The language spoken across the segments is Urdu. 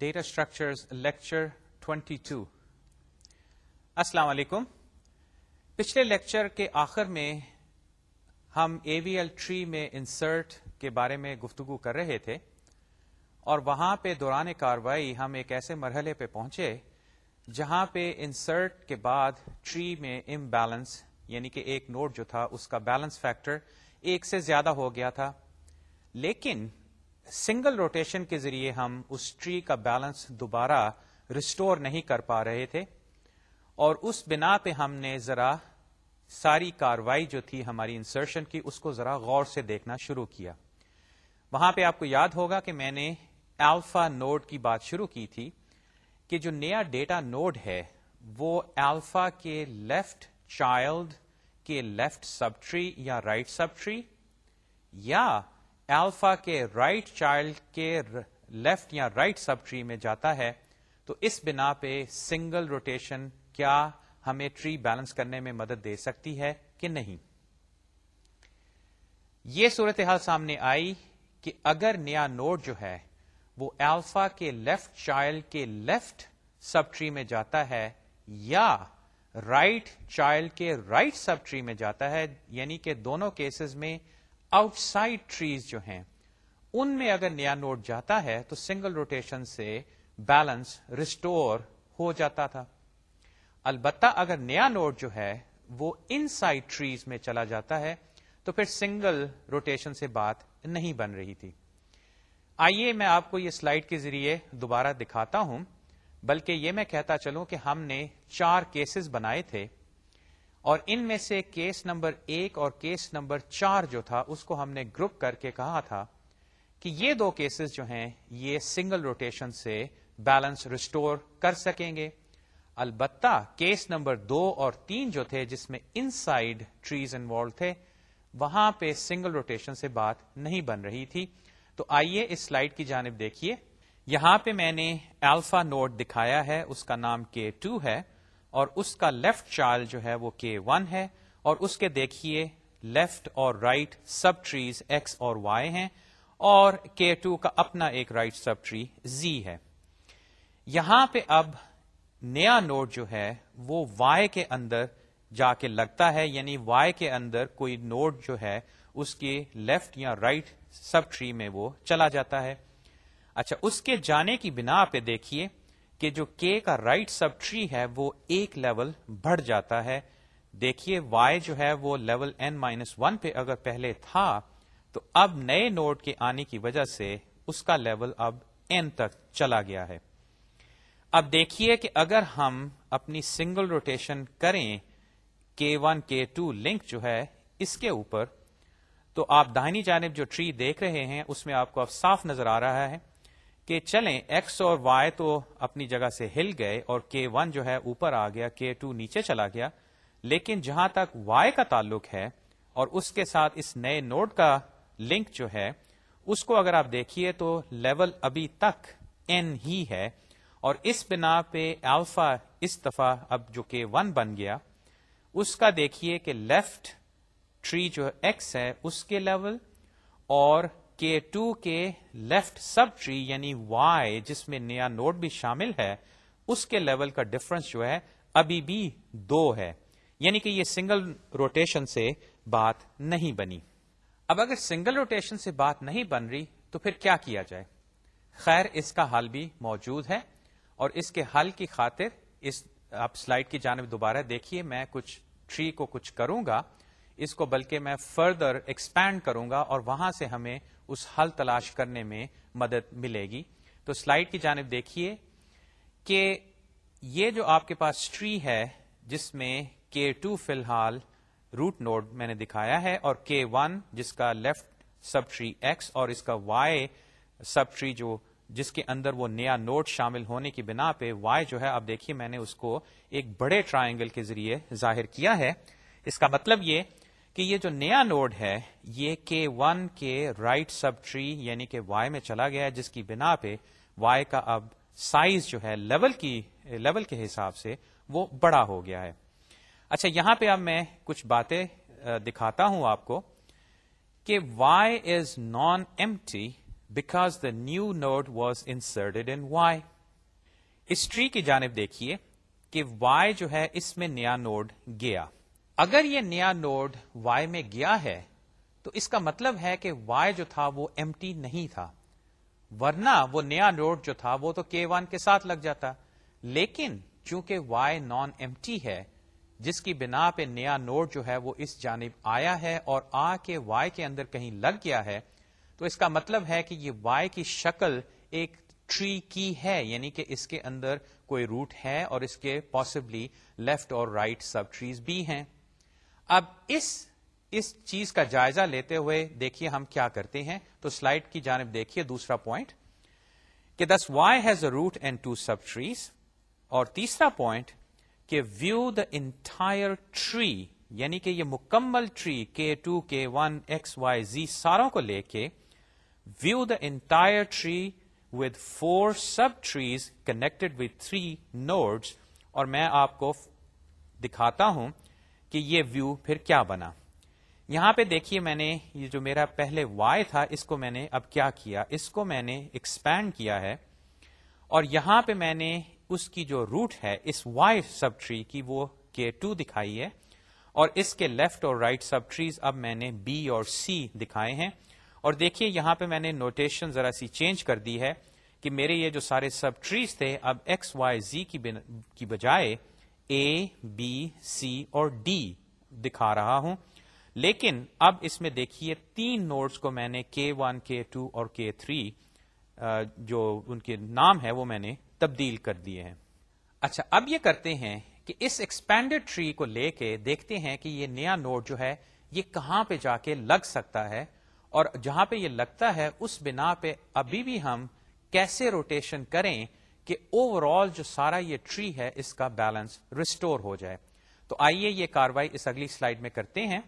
ڈیٹا اسٹرکچرز لیکچر 22 السلام علیکم پچھلے لیکچر کے آخر میں ہم اے وی ایل ٹری میں انسرٹ کے بارے میں گفتگو کر رہے تھے اور وہاں پہ دوران کاروائی ہم ایک ایسے مرحلے پہ پہنچے جہاں پہ انسرٹ کے بعد ٹری میں ام بیلنس یعنی کہ ایک نوٹ جو تھا اس کا بیلنس فیکٹر ایک سے زیادہ ہو گیا تھا. لیکن سنگل روٹیشن کے ذریعے ہم اس ٹری کا بیلنس دوبارہ ریسٹور نہیں کر پا رہے تھے اور اس بنا پہ ہم نے ذرا ساری کاروائی جو تھی ہماری انسرشن کی، اس کو ذرا غور سے دیکھنا شروع کیا۔ وہاں پہ آپ کو یاد ہوگا کہ میں نے الفا نوڈ کی بات شروع کی تھی کہ جو نیا ڈیٹا نوڈ ہے، وہ الفا کے لیفٹ چائلڈ کے لیفٹ سب ٹری یا رائٹ سب ٹری یا الفا کے رائٹ چائلڈ کے لیفٹ یا رائٹ سب ٹری میں جاتا ہے، تو اس بنا پہ سنگل روٹیشن کیا ہمیں ٹری بیلنس کرنے میں مدد دے سکتی ہے کہ نہیں؟ یہ صورتحال سامنے آئی کہ اگر نیا نوڈ جو ہے وہ الفا کے لیفٹ چائلڈ کے لیفٹ سب ٹری میں جاتا ہے یا رائٹ چائلڈ کے رائٹ سب ٹری میں جاتا ہے یعنی کہ دونوں کیسز میں آؤٹ سائڈ ٹریز جو ہیں، ان میں اگر نیا نوٹ جاتا ہے تو سنگل روٹیشن سے بیلنس ریسٹور ہو جاتا تھا۔ البتہ اگر نیا نوٹ جو ہے وہ ان سائڈ ٹریز میں چلا جاتا ہے تو پھر سنگل روٹیشن سے بات نہیں بن رہی تھی۔ آئیے میں آپ کو یہ سلائڈ کے ذریعے دوبارہ دکھاتا ہوں، بلکہ یہ میں کہتا چلوں کہ ہم نے چار کیسز بنائے تھے۔ اور ان میں سے کیس نمبر ایک اور کیس نمبر چار جو تھا، اس کو ہم نے گروپ کر کے کہا تھا کہ یہ دو کیسز جو ہیں، یہ سنگل روٹیشن سے بیلنس ریسٹور کر سکیں گے۔ البتہ کیس نمبر دو اور تین جو تھے، جس میں ان سائڈ ٹریز انوالو تھے، وہاں پہ سنگل روٹیشن سے بات نہیں بن رہی تھی۔ تو آئیے اس سلائڈ کی جانب دیکھیے۔ یہاں پہ میں نے الفا نوٹ دکھایا ہے، اس کا نام کے ٹو ہے۔ اور اس کا لیفٹ چائلڈ جو ہے وہ کے ون ہے اور اس کے دیکھیے لیفٹ اور رائٹ سب ٹریز ایکس اور وائی ہیں اور کے ٹو کا اپنا ایک رائٹ سب ٹری زی ہے۔ یہاں پہ اب نیا نوٹ جو ہے وہ وائی کے اندر جا کے لگتا ہے یعنی وائی کے اندر کوئی نوٹ جو ہے اس کے لیفٹ یا رائٹ سب ٹری میں وہ چلا جاتا ہے۔ اچھا اس کے جانے کی بنا پہ دیکھیے۔ کہ جو کے کا رائٹ سب ٹری ہے، وہ ایک لیول بڑھ جاتا ہے۔ دیکھیے وائی جو ہے وہ لیول این مائنس ون پہ اگر پہلے تھا، تو اب نئے نوڈ کے آنے کی وجہ سے اس کا لیول اب این تک چلا گیا ہے۔ اب دیکھیے کہ اگر ہم اپنی سنگل روٹیشن کریں کے ون کے ٹو لنک جو ہے اس کے اوپر، تو آپ داہنی جانب جو ٹری دیکھ رہے ہیں، اس میں آپ کو اب صاف نظر آ رہا ہے۔ کہ چلیں ایکس اور وائی تو اپنی جگہ سے ہل گئے اور کے ون جو ہے اوپر آ گیا کے ٹو نیچے چلا گیا، لیکن جہاں تک وائی کا تعلق ہے اور اس کے ساتھ اس نئے نوڈ کا لنک جو ہے، اس کو اگر آپ دیکھیے تو لیول ابھی تک این ہی ہے اور اس بنا پہ الفا اس دفعہ اب جو کہ ون بن گیا، اس کا دیکھیے کہ لیفٹ ٹری جو ایکس ہے، اس کے لیول اور کے ٹو کے لیفٹ سب ٹری یعنی وائی جس میں نیا نوٹ بھی شامل ہے، اس کے لیول کا ڈفرنس جو ہے، ابھی بھی دو ہے۔ یعنی کہ یہ سنگل روٹیشن سے بات نہیں بنی۔ اب اگر سنگل روٹیشن سے بات نہیں بن رہی، تو پھر کیا کیا جائے؟ خیر، اس کا حل بھی موجود ہے۔ اور اس کے حل کی خاطر، اس آپ سلائڈ کی جانب دوبارہ دیکھیے، میں کچھ ٹری کو کچھ کروں گا۔ اس کو بلکہ میں فردر ایکسپینڈ کروں گا اور وہاں سے ہمیں اس حل تلاش کرنے میں مدد ملے گی۔ تو سلائڈ کی جانب دیکھیے کہ یہ جو آپ کے پاس ٹری ہے، جس میں کے ٹو فی الحال روٹ نوڈ میں نے دکھایا ہے، اور کے ون، جس کا لیفٹ سب ٹری ایکس، اور اس کا وائی سب ٹری جو، جس کے اندر وہ نیا نوٹ شامل ہونے کی بنا پہ وائی جو ہے اب دیکھیے میں نے اس کو ایک بڑے ٹرائنگل کے ذریعے ظاہر کیا ہے۔ اس کا مطلب یہ کہ یہ جو نیا نوڈ ہے، یہ کے ون کے رائٹ سب ٹری یعنی کہ وائی میں چلا گیا ہے، جس کی بنا پہ وائی کا اب سائز جو ہے لیول کی لیول کے حساب سے وہ بڑا ہو گیا ہے۔ اچھا یہاں پہ اب میں کچھ باتیں دکھاتا ہوں آپ کو کہ Y is non empty because the new node was inserted in Y us tree کی جانب دیکھیے کہ وائی جو ہے، اس میں نیا نوڈ گیا۔ اگر یہ نیا نوڈ وائی میں گیا ہے، تو اس کا مطلب ہے کہ وائی جو تھا وہ ایم نہیں تھا۔ ورنہ وہ نیا نوڈ جو تھا وہ تو کے ون کے ساتھ لگ جاتا۔ لیکن چونکہ وائی نان ایم ہے، جس کی بنا پہ نیا نوڈ جو ہے وہ اس جانب آیا ہے اور آ کے وائی کے اندر کہیں لگ گیا ہے، تو اس کا مطلب ہے کہ یہ وائی کی شکل ایک ٹری کی ہے یعنی کہ اس کے اندر کوئی روٹ ہے اور اس کے پاسبلی لیفٹ اور رائٹ سب ٹریز بھی ہیں۔ اب اس اس چیز کا جائزہ لیتے ہوئے دیکھیے ہم کیا کرتے ہیں۔ تو سلائڈ کی جانب دیکھیے دوسرا پوائنٹ کہ this Y has a root and two subtrees اور تیسرا پوائنٹ کہ ویو دا انٹائر ٹری یعنی کہ یہ مکمل ٹری کے ٹو، کے ون، ایکس، وائی، زی ساروں کو لے کے view the entire tree with four subtrees connected with three nodes اور میں آپ کو دکھاتا ہوں کہ یہ ویو پھر کیا بنا۔ یہاں پہ دیکھیے میں نے یہ جو میرا پہلے وائی تھا، اس کو میں نے اب کیا کیا؟ اس کو میں نے ایکسپینڈ کیا ہے۔ اور یہاں پہ میں نے اس کی جو روٹ ہے، اس وائی سب ٹری کی وہ کے ٹو دکھائی ہے۔ اور اس کے لیفٹ اور رائٹ سب ٹریز اب میں نے بی اور سی دکھائے ہیں۔ اور دیکھیے یہاں پہ میں نے نوٹیشن ذرا سی چینج کر دی ہے کہ میرے یہ جو سارے سب ٹریز تھے، اب ایکس وائی زی کی بجائے اے بی سی اور ڈی دکھا رہا ہوں۔ لیکن اب اس میں دیکھیے تین نوٹس کو میں نے کے ون کے ٹو اور کے تھری جو ان کے نام ہے وہ میں نے تبدیل کر دیے ہیں۔ اچھا اب یہ کرتے ہیں کہ اس ایکسپینڈیڈ ٹری کو لے کے دیکھتے ہیں کہ یہ نیا نوٹ جو ہے، یہ کہاں پہ جا کے لگ سکتا ہے۔ اور جہاں پہ یہ لگتا ہے، اس بنا پہ ابھی بھی ہم کیسے روٹیشن کریں کہ اوور آل جو سارا یہ ٹری ہے، اس کا بیلنس ریسٹور ہو جائے۔ تو آئیے یہ کاروائی اس اگلی سلائڈ میں کرتے ہیں۔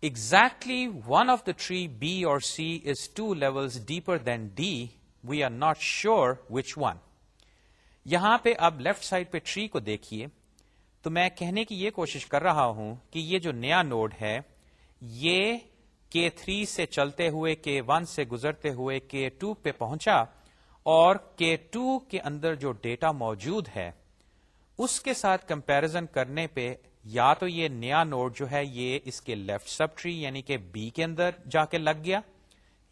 Exactly one of the tree B اور C is two level deeper than D we are not sure which one یہاں پہ اب لیفٹ سائڈ پہ ٹری کو دیکھیے۔ تو میں کہنے کی یہ کوشش کر رہا ہوں کہ یہ جو نیا نوڈ ہے، یہ کے تھری سے چلتے ہوئے کے ون سے گزرتے ہوئے کے ٹو پہ پہنچا۔ اور کے ٹو کے اندر جو ڈیٹا موجود ہے، اس کے ساتھ کمپیرزن کرنے پہ یا تو یہ نیا نوڈ جو ہے، یہ اس کے لیفٹ سب ٹری یعنی کہ بی کے اندر جا کے لگ گیا،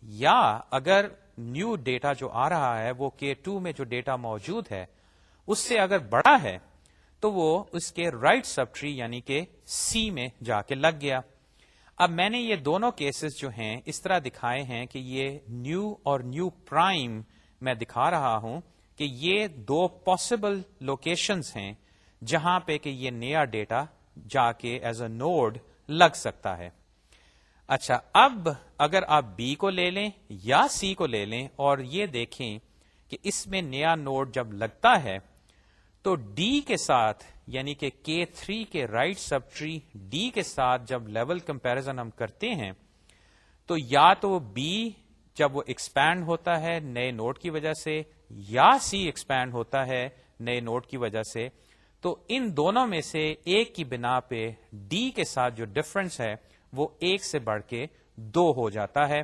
یا اگر نیو ڈیٹا جو آ رہا ہے، وہ کے ٹو میں جو ڈیٹا موجود ہے، اس سے اگر بڑا ہے، تو وہ اس کے رائٹ سب ٹری یعنی کہ سی میں جا کے لگ گیا۔ اب میں نے یہ دونوں کیسز جو ہیں، اس طرح دکھائے ہیں کہ یہ نیو اور نیو پرائم میں دکھا رہا ہوں کہ یہ دو پاسبل لوکیشنز ہیں جہاں پہ کہ یہ نیا ڈیٹا جا کے ایز اے نوڈ لگ سکتا ہے۔ اچھا اب اگر آپ بی کو لے لیں یا سی کو لے لیں اور یہ دیکھیں کہ اس میں نیا نوڈ جب لگتا ہے تو ڈی کے ساتھ یعنی کہ کے تھری کے رائٹ سب ٹری ڈی کے ساتھ جب لیول کمپیرزن ہم کرتے ہیں، تو یا تو بی جب وہ ایکسپینڈ ہوتا ہے نئے نوٹ کی وجہ سے یا سی ایکسپینڈ ہوتا ہے نئے نوٹ کی وجہ سے، تو ان دونوں میں سے ایک کی بنا پہ ڈی کے ساتھ جو ڈفرنس ہے، وہ ایک سے بڑھ کے دو ہو جاتا ہے۔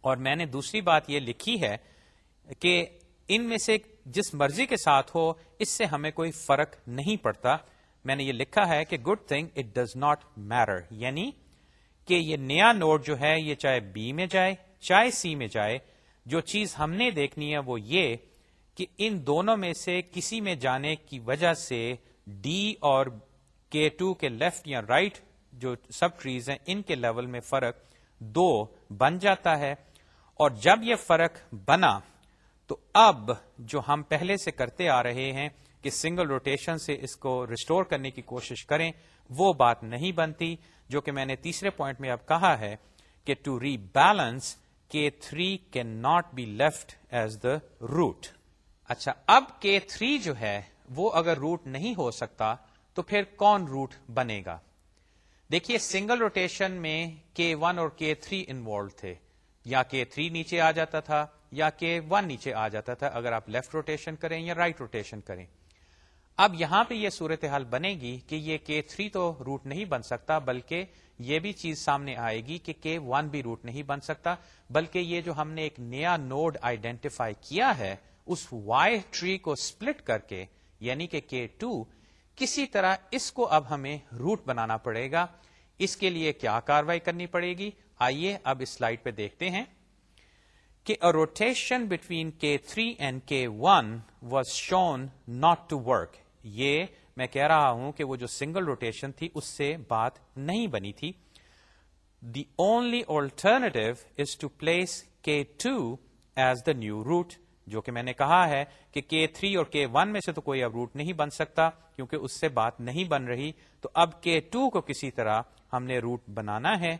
اور میں نے دوسری بات یہ لکھی ہے کہ ان میں سے جس مرضی کے ساتھ ہو، اس سے ہمیں کوئی فرق نہیں پڑتا۔ میں نے یہ لکھا ہے کہ good thing it does not matter یعنی کہ یہ نیا نوٹ جو ہے، یہ چاہے بی میں جائے چاہے سی میں جائے، جو چیز ہم نے دیکھنی ہے وہ یہ کہ ان دونوں میں سے کسی میں جانے کی وجہ سے ڈی اور کے ٹو کے لیفٹ یا رائٹ جو سب ٹریز ہیں، ان کے لیول میں فرق دو بن جاتا ہے۔ اور جب یہ فرق بنا، تو اب جو ہم پہلے سے کرتے آ رہے ہیں کہ سنگل روٹیشن سے اس کو ریسٹور کرنے کی کوشش کریں، وہ بات نہیں بنتی، جو کہ میں نے تیسرے پوائنٹ میں اب کہا ہے کہ to rebalance K three can not be left as the root اچھا اب کے تھری جو ہے، وہ اگر روٹ نہیں ہو سکتا، تو پھر کون روٹ بنے گا؟ دیکھیے سنگل روٹیشن میں کے ون اور کے تھری انوالو تھے۔ یا کے تھری نیچے آ جاتا تھا، یا کے ون نیچے آ جاتا تھا۔ اگر آپ لیفٹ روٹیشن کریں یا رائٹ right روٹیشن کریں۔ اب یہاں پہ یہ صورتحال بنے گی کہ یہ کے تھری تو روٹ نہیں بن سکتا، بلکہ یہ بھی چیز سامنے آئے گی کہ کے ون بھی روٹ نہیں بن سکتا، بلکہ یہ جو ہم نے ایک نیا نوڈ آئیڈینٹیفائی کیا ہے، اس وائی ٹری کو سپلٹ کر کے یعنی کہ کے ٹو کسی طرح اس کو اب ہمیں روٹ بنانا پڑے گا۔ اس کے لیے کیا کاروائی کرنی پڑے گی؟ آئیے اب اس سلائڈ پہ دیکھتے ہیں کہ rotation between K three and K one was shown not to work یہ میں کہہ رہا ہوں کہ وہ جو سنگل روٹیشن تھی، اس سے بات نہیں بنی تھی۔ The only alternative is to place K two as the new root جو کہ میں نے کہا ہے کہ کے تھری اور کے ون میں سے تو کوئی اب روٹ نہیں بن سکتا، کیونکہ اس سے بات نہیں بن رہی۔ تو اب کے ٹو کو کسی طرح ہم نے روٹ بنانا ہے۔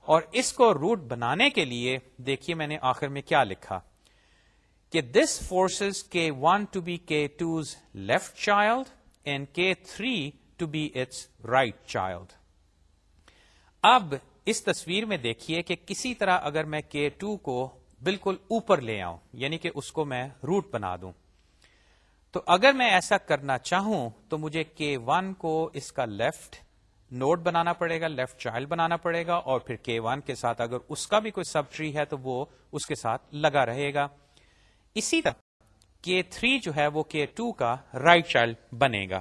اور اس کو روٹ بنانے کے لیے دیکھیے میں نے آخر میں کیا لکھا۔ کہ this forces K one to be K two's left child and K three to be its right child اب اس تصویر میں دیکھیے کہ کسی طرح اگر میں کے ٹو کو بالکل اوپر لے آؤں یعنی کہ اس کو میں روٹ بنا دوں۔ تو اگر میں ایسا کرنا چاہوں، تو مجھے کے ون کو اس کا لیفٹ نوٹ بنانا پڑے گا لیفٹ چائلڈ بنانا پڑے گا، اور پھر کے ون کے ساتھ اگر اس کا بھی کوئی سب ٹری ہے، تو وہ اس کے ساتھ لگا رہے گا۔ اسی طرح کے تھری جو ہے وہ کے ٹو کا رائٹ چائلڈ بنے گا۔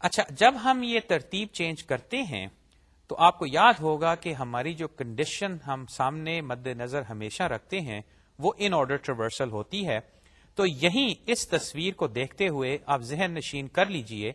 اچھا جب ہم یہ ترتیب چینج کرتے ہیں، تو آپ کو یاد ہوگا کہ ہماری جو کنڈیشن ہم سامنے مد نظر ہمیشہ رکھتے ہیں، وہ ان آرڈر ٹریورسل ہوتی ہے۔ تو یہیں اس تصویر کو دیکھتے ہوئے آپ ذہن نشین کر لیجیے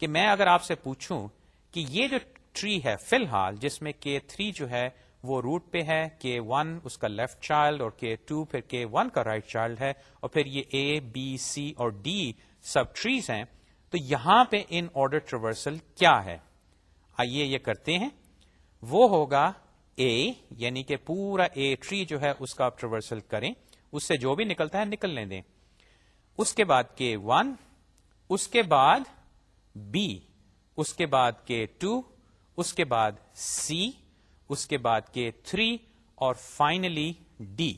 کہ میں اگر آپ سے پوچھوں کہ یہ جو ٹری ہے فی الحال، جس میں کے تھری جو ہے وہ روٹ پہ ہے کے ون اس کا لیفٹ چائلڈ اور کے ٹو پھر کے ون کا رائٹ چائلڈ ہے اور پھر یہ اے بی سی اور ڈی سب ٹریز ہیں۔ تو یہاں پہ ان آرڈر ٹریورسل کیا ہے؟ آئیے یہ کرتے ہیں۔ وہ ہوگا اے یعنی کہ پورا اے ٹری جو ہے اس کا آپ ٹریورسل کریں۔ اس سے جو بھی نکلتا ہے نکلنے دیں۔ اس کے بعد کے ون اس کے بعد بی اس کے بعد کے ٹو اس کے بعد سی اس کے بعد کے تھری اور فائنلی ڈی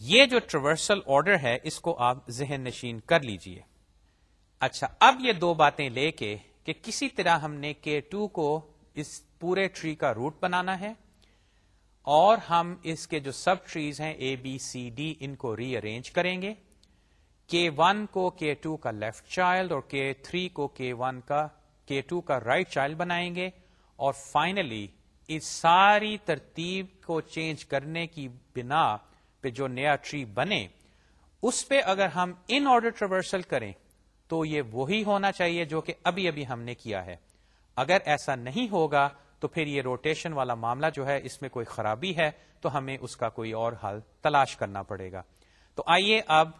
یہ جو ٹریورسل آرڈر ہے، اس کو آپ ذہن نشین کر لیجیے۔ اچھا اب یہ دو باتیں لے کے کہ کسی طرح ہم نے کے ٹو کو اس پورے ٹری کا روٹ بنانا ہے اور ہم اس کے جو سب ٹریز ہیں اے بی سی ڈی ان کو ری ارینج کریں گے۔ کے ون کو کے ٹو کا لیفٹ چائلڈ اور کے تھری کو کے ون کا، کے ٹو کا رائٹ چائلڈ بنائیں گے اور فائنلی اس ساری ترتیب کو چینج کرنے کی بنا پہ جو نیا ٹری بنے، اس پہ اگر ہم ان آرڈر ٹریورسل کریں تو یہ وہی ہونا چاہیے جو کہ ابھی ابھی ہم نے کیا ہے۔ اگر ایسا نہیں ہوگا تو پھر یہ روٹیشن والا معاملہ جو ہے، اس میں کوئی خرابی ہے تو ہمیں اس کا کوئی اور حل تلاش کرنا پڑے گا۔ تو آئیے اب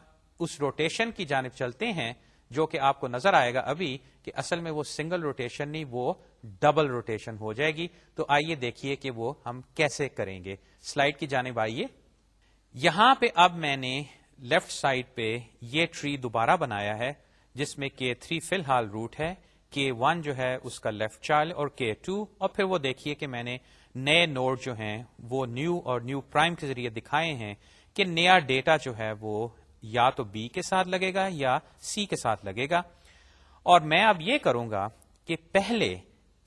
اس روٹیشن کی جانب چلتے ہیں جو کہ آپ کو نظر آئے گا ابھی کہ اصل میں وہ سنگل روٹیشن نہیں، وہ ڈبل روٹیشن ہو جائے گی۔ تو آئیے دیکھیے کہ وہ ہم کیسے کریں گے۔ سلائڈ کی جانب آئیے۔ یہاں پہ اب میں نے لیفٹ سائڈ پہ یہ ٹری دوبارہ بنایا ہے، جس میں کے تھری فی الحال روٹ ہے، کے ون جو ہے اس کا لیفٹ چائلڈ اور کے ٹو۔ اور پھر وہ دیکھیے کہ میں نے نئے نوڈ جو ہیں وہ نیو اور نیو پرائم کے ذریعے دکھائے ہیں کہ نیا ڈیٹا جو ہے وہ یا تو بی کے ساتھ لگے گا یا سی کے ساتھ لگے گا۔ اور میں اب یہ کروں گا کہ پہلے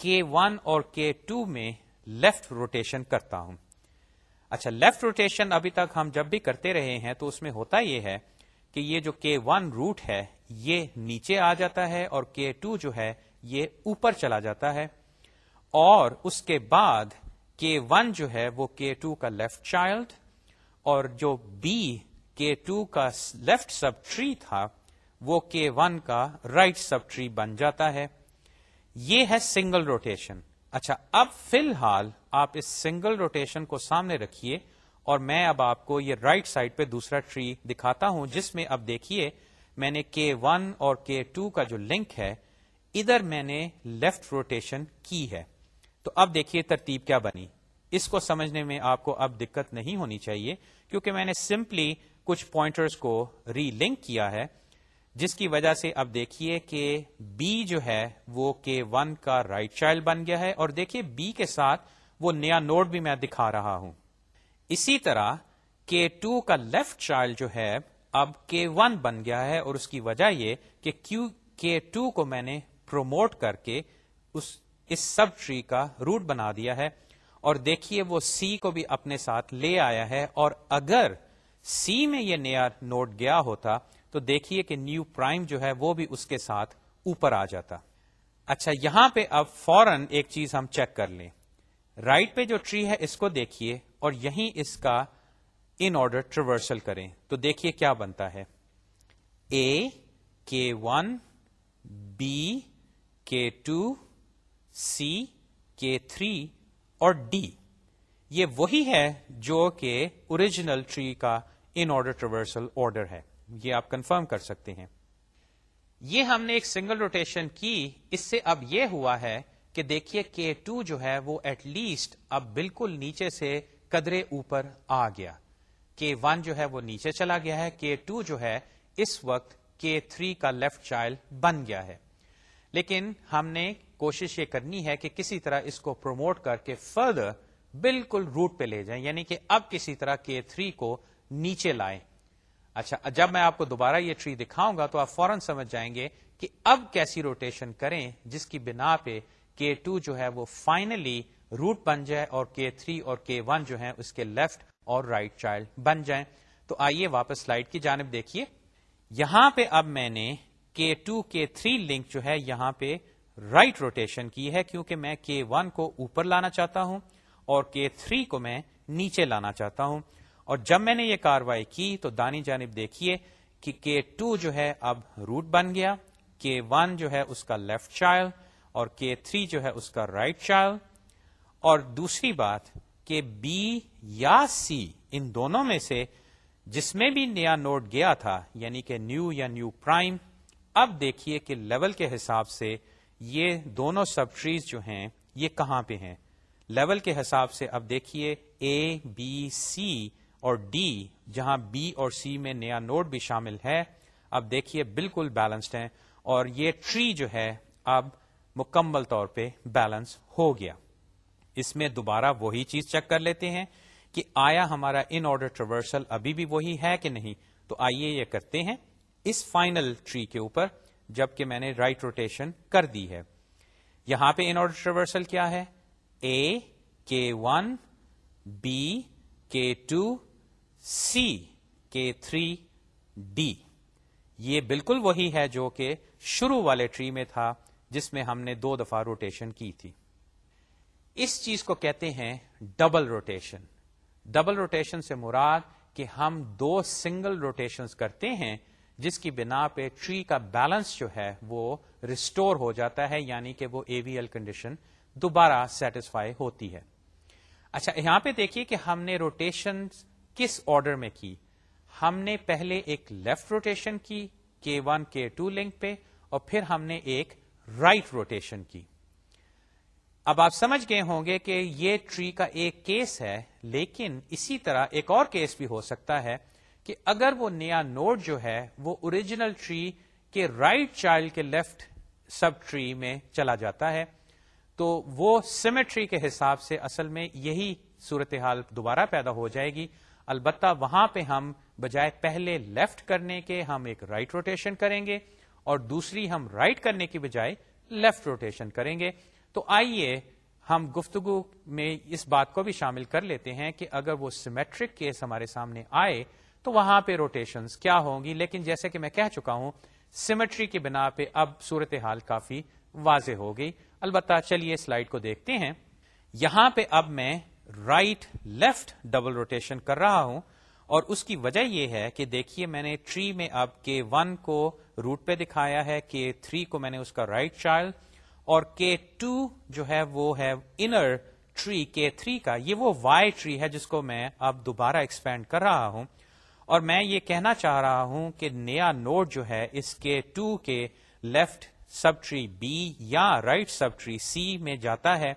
کے ون اور کے ٹو میں لیفٹ روٹیشن کرتا ہوں۔ اچھا لیفٹ روٹیشن ابھی تک ہم جب بھی کرتے رہے ہیں تو اس میں ہوتا یہ ہے کہ یہ جو کے ون روٹ ہے، یہ نیچے آ جاتا ہے اور کے ٹو جو ہے، یہ اوپر چلا جاتا ہے۔ اور اس کے بعد کے ون جو ہے، وہ کے ٹو کا لیفٹ چائلڈ اور جو بی کے ٹو کا لیفٹ سب ٹری تھا، وہ کے ون کا رائٹ سب ٹری بن جاتا ہے۔ یہ ہے سنگل روٹیشن اچھا اب فی الحال آپ اس سنگل روٹیشن کو سامنے رکھیے اور میں اب آپ کو یہ رائٹ right سائڈ پہ دوسرا ٹری دکھاتا ہوں، جس میں اب دیکھیے میں نے کے ون اور کے ٹو کا جو لنک ہے، ادھر میں نے لیفٹ روٹیشن کی ہے۔ تو اب دیکھیے ترتیب کیا بنی۔ اس کو سمجھنے میں آپ کو اب دقت نہیں ہونی چاہیے، کیونکہ میں نے سمپلی کچھ پوائنٹرز کو ری لنک کیا ہے۔ جس کی وجہ سے اب دیکھیے کہ بی جو ہے وہ کے ون کا رائٹ right چائلڈ بن گیا ہے اور دیکھیے بی کے ساتھ وہ نیا نوٹ بھی میں دکھا رہا ہوں۔ اسی طرح کے ٹو کا لیفٹ چائلڈ جو ہے اب کے ون بن گیا ہے اور اس کی وجہ یہ کہ کیو کے ٹو کو میں نے پروموٹ کر کے اس اس سب ٹری کا روٹ بنا دیا ہے اور دیکھیے وہ سی کو بھی اپنے ساتھ لے آیا ہے اور اگر سی میں یہ نیا نوٹ گیا ہوتا تو دیکھیے کہ نیو پرائم جو ہے وہ بھی اس کے ساتھ اوپر آ جاتا۔ اچھا یہاں پہ اب فورن ایک چیز ہم چیک کر لیں۔ رائٹ right پہ جو ٹری ہے اس کو دیکھیے اور یہیں اس کا ان آرڈر ٹریورسل کریں۔ تو دیکھیے کیا بنتا ہے۔ A K one B K two C K three اور ڈی یہ وہی ہے جو کہ اوریجنل ٹری کا ان آرڈر ٹریورسل آرڈر ہے۔ یہ آپ کنفرم کر سکتے ہیں۔ یہ ہم نے ایک سنگل روٹیشن کی، اس سے اب یہ ہوا ہے کہ دیکھیے کے ٹو جو ہے وہ ایٹ لیسٹ اب بالکل نیچے سے قدرے اوپر آ گیا۔ کے ون جو ہے وہ نیچے چلا گیا ہے۔ کے ٹو جو ہے اس وقت کے تھری کا لیفٹ چائلڈ بن گیا ہے۔ لیکن ہم نے کوشش یہ کرنی ہے کہ کسی طرح اس کو پروموٹ کر کے فردر بالکل روٹ پہ لے جائیں یعنی کہ اب کسی طرح کے تھری کو نیچے لائیں۔ اچھا جب میں آپ کو دوبارہ یہ ٹری دکھاؤں گا تو آپ فوراً سمجھ جائیں گے کہ اب کیسی روٹیشن کریں جس کی بنا پہ کے ٹو جو ہے وہ فائنلی روٹ بن جائے اور کے تھری اور کے ون جو ہے اس کے لیفٹ اور رائٹ right چائلڈ بن جائیں۔ تو آئیے واپس سلائڈ کی جانب دیکھیے۔ یہاں پہ اب میں نے کے ٹو کے تھری لنک جو ہے یہاں پہ رائٹ right روٹیشن کی ہے کیونکہ میں کے ون کو اوپر لانا چاہتا ہوں اور کے تھری کو میں نیچے لانا چاہتا ہوں۔ اور جب میں نے یہ کاروائی کی تو دانی جانب دیکھیے کہ کے ٹو جو ہے اب روٹ بن گیا کے ون جو ہے اس کا لیفٹ چائلڈ اور کے تھری جو ہے اس کا رائٹ right چائلڈ اور دوسری بات کہ بی یا سی ان دونوں میں سے جس میں بھی نیا نوٹ گیا تھا یعنی کہ نیو یا نیو پرائم اب دیکھیے کہ لیول کے حساب سے یہ دونوں سب ٹریز جو ہیں، یہ کہاں پہ ہیں؟ لیول کے حساب سے اب دیکھیے اے بی سی اور ڈی جہاں بی اور سی میں نیا نوٹ بھی شامل ہے، اب دیکھیے بالکل بیلنسڈ ہیں اور یہ ٹری جو ہے، اب مکمل طور پہ بیلنس ہو گیا۔ اس میں دوبارہ وہی چیز چیک کر لیتے ہیں کہ آیا ہمارا ان آرڈر ٹریورسل ابھی بھی وہی ہے کہ نہیں؟ تو آئیے یہ کرتے ہیں اس فائنل ٹری کے اوپر، جبکہ میں نے رائٹ right روٹیشن کر دی ہے۔ یہاں پہ ان آرڈر ٹریورسل کیا ہے؟ A K one B K two C K three D یہ بالکل وہی ہے جو کہ شروع والے ٹری میں تھا جس میں ہم نے دو دفعہ روٹیشن کی تھی۔ اس چیز کو کہتے ہیں ڈبل روٹیشن۔ ڈبل روٹیشن سے مراد کہ ہم دو سنگل روٹیشن کرتے ہیں جس کی بنا پہ ٹری کا بیلنس جو ہے وہ ریسٹور ہو جاتا ہے یعنی کہ وہ اے وی ایل کنڈیشن دوبارہ سیٹسفائی ہوتی ہے۔ اچھا یہاں پہ دیکھیے کہ ہم نے روٹیشن کس آرڈر میں کی؟ ہم نے پہلے ایک لیفٹ روٹیشن کی کے ون کے ٹو لنک پہ، اور پھر ہم نے ایک رائٹ right روٹیشن کی۔ اب آپ سمجھ گئے ہوں گے کہ یہ ٹری کا ایک کیس ہے، لیکن اسی طرح ایک اور کیس بھی ہو سکتا ہے کہ اگر وہ نیا نوڈ جو ہے، وہ اوریجنل ٹری کے رائٹ right چائلڈ کے لیفٹ سب ٹری میں چلا جاتا ہے، تو وہ سیمیٹری کے حساب سے اصل میں یہی صورتحال دوبارہ پیدا ہو جائے گی۔ البتہ وہاں پہ ہم بجائے پہلے لیفٹ کرنے کے ہم ایک رائٹ right روٹیشن کریں گے اور دوسری ہم رائٹ right کرنے کی بجائے لیفٹ روٹیشن کریں گے۔ تو آئیے ہم گفتگو میں اس بات کو بھی شامل کر لیتے ہیں کہ اگر وہ سیمیٹرک کیس ہمارے سامنے آئے تو وہاں پہ روٹیشنز کیا ہوں گی۔ لیکن جیسے کہ میں کہہ چکا ہوں سیمیٹری کی بنا پہ اب صورتحال کافی واضح ہو گئی۔ البتہ چلیے سلائڈ کو دیکھتے ہیں۔ یہاں پہ اب میں رائٹ لیفٹ ڈبل روٹیشن کر رہا ہوں اور اس کی وجہ یہ ہے کہ دیکھیے میں نے ٹری میں اب کے ون کو روٹ پہ دکھایا ہے کے تھری کو میں نے اس کا رائٹ right چائلڈ اور کے ٹو جو ہے وہ ہے انر ٹری کے تھری کا، یہ وہ وائی ٹری ہے جس کو میں اب دوبارہ ایکسپینڈ کر رہا ہوں اور میں یہ کہنا چاہ رہا ہوں کہ نیا نوڈ جو ہے اس کے ٹو کے لیفٹ سب ٹری بی یا رائٹ سب ٹری سی میں جاتا ہے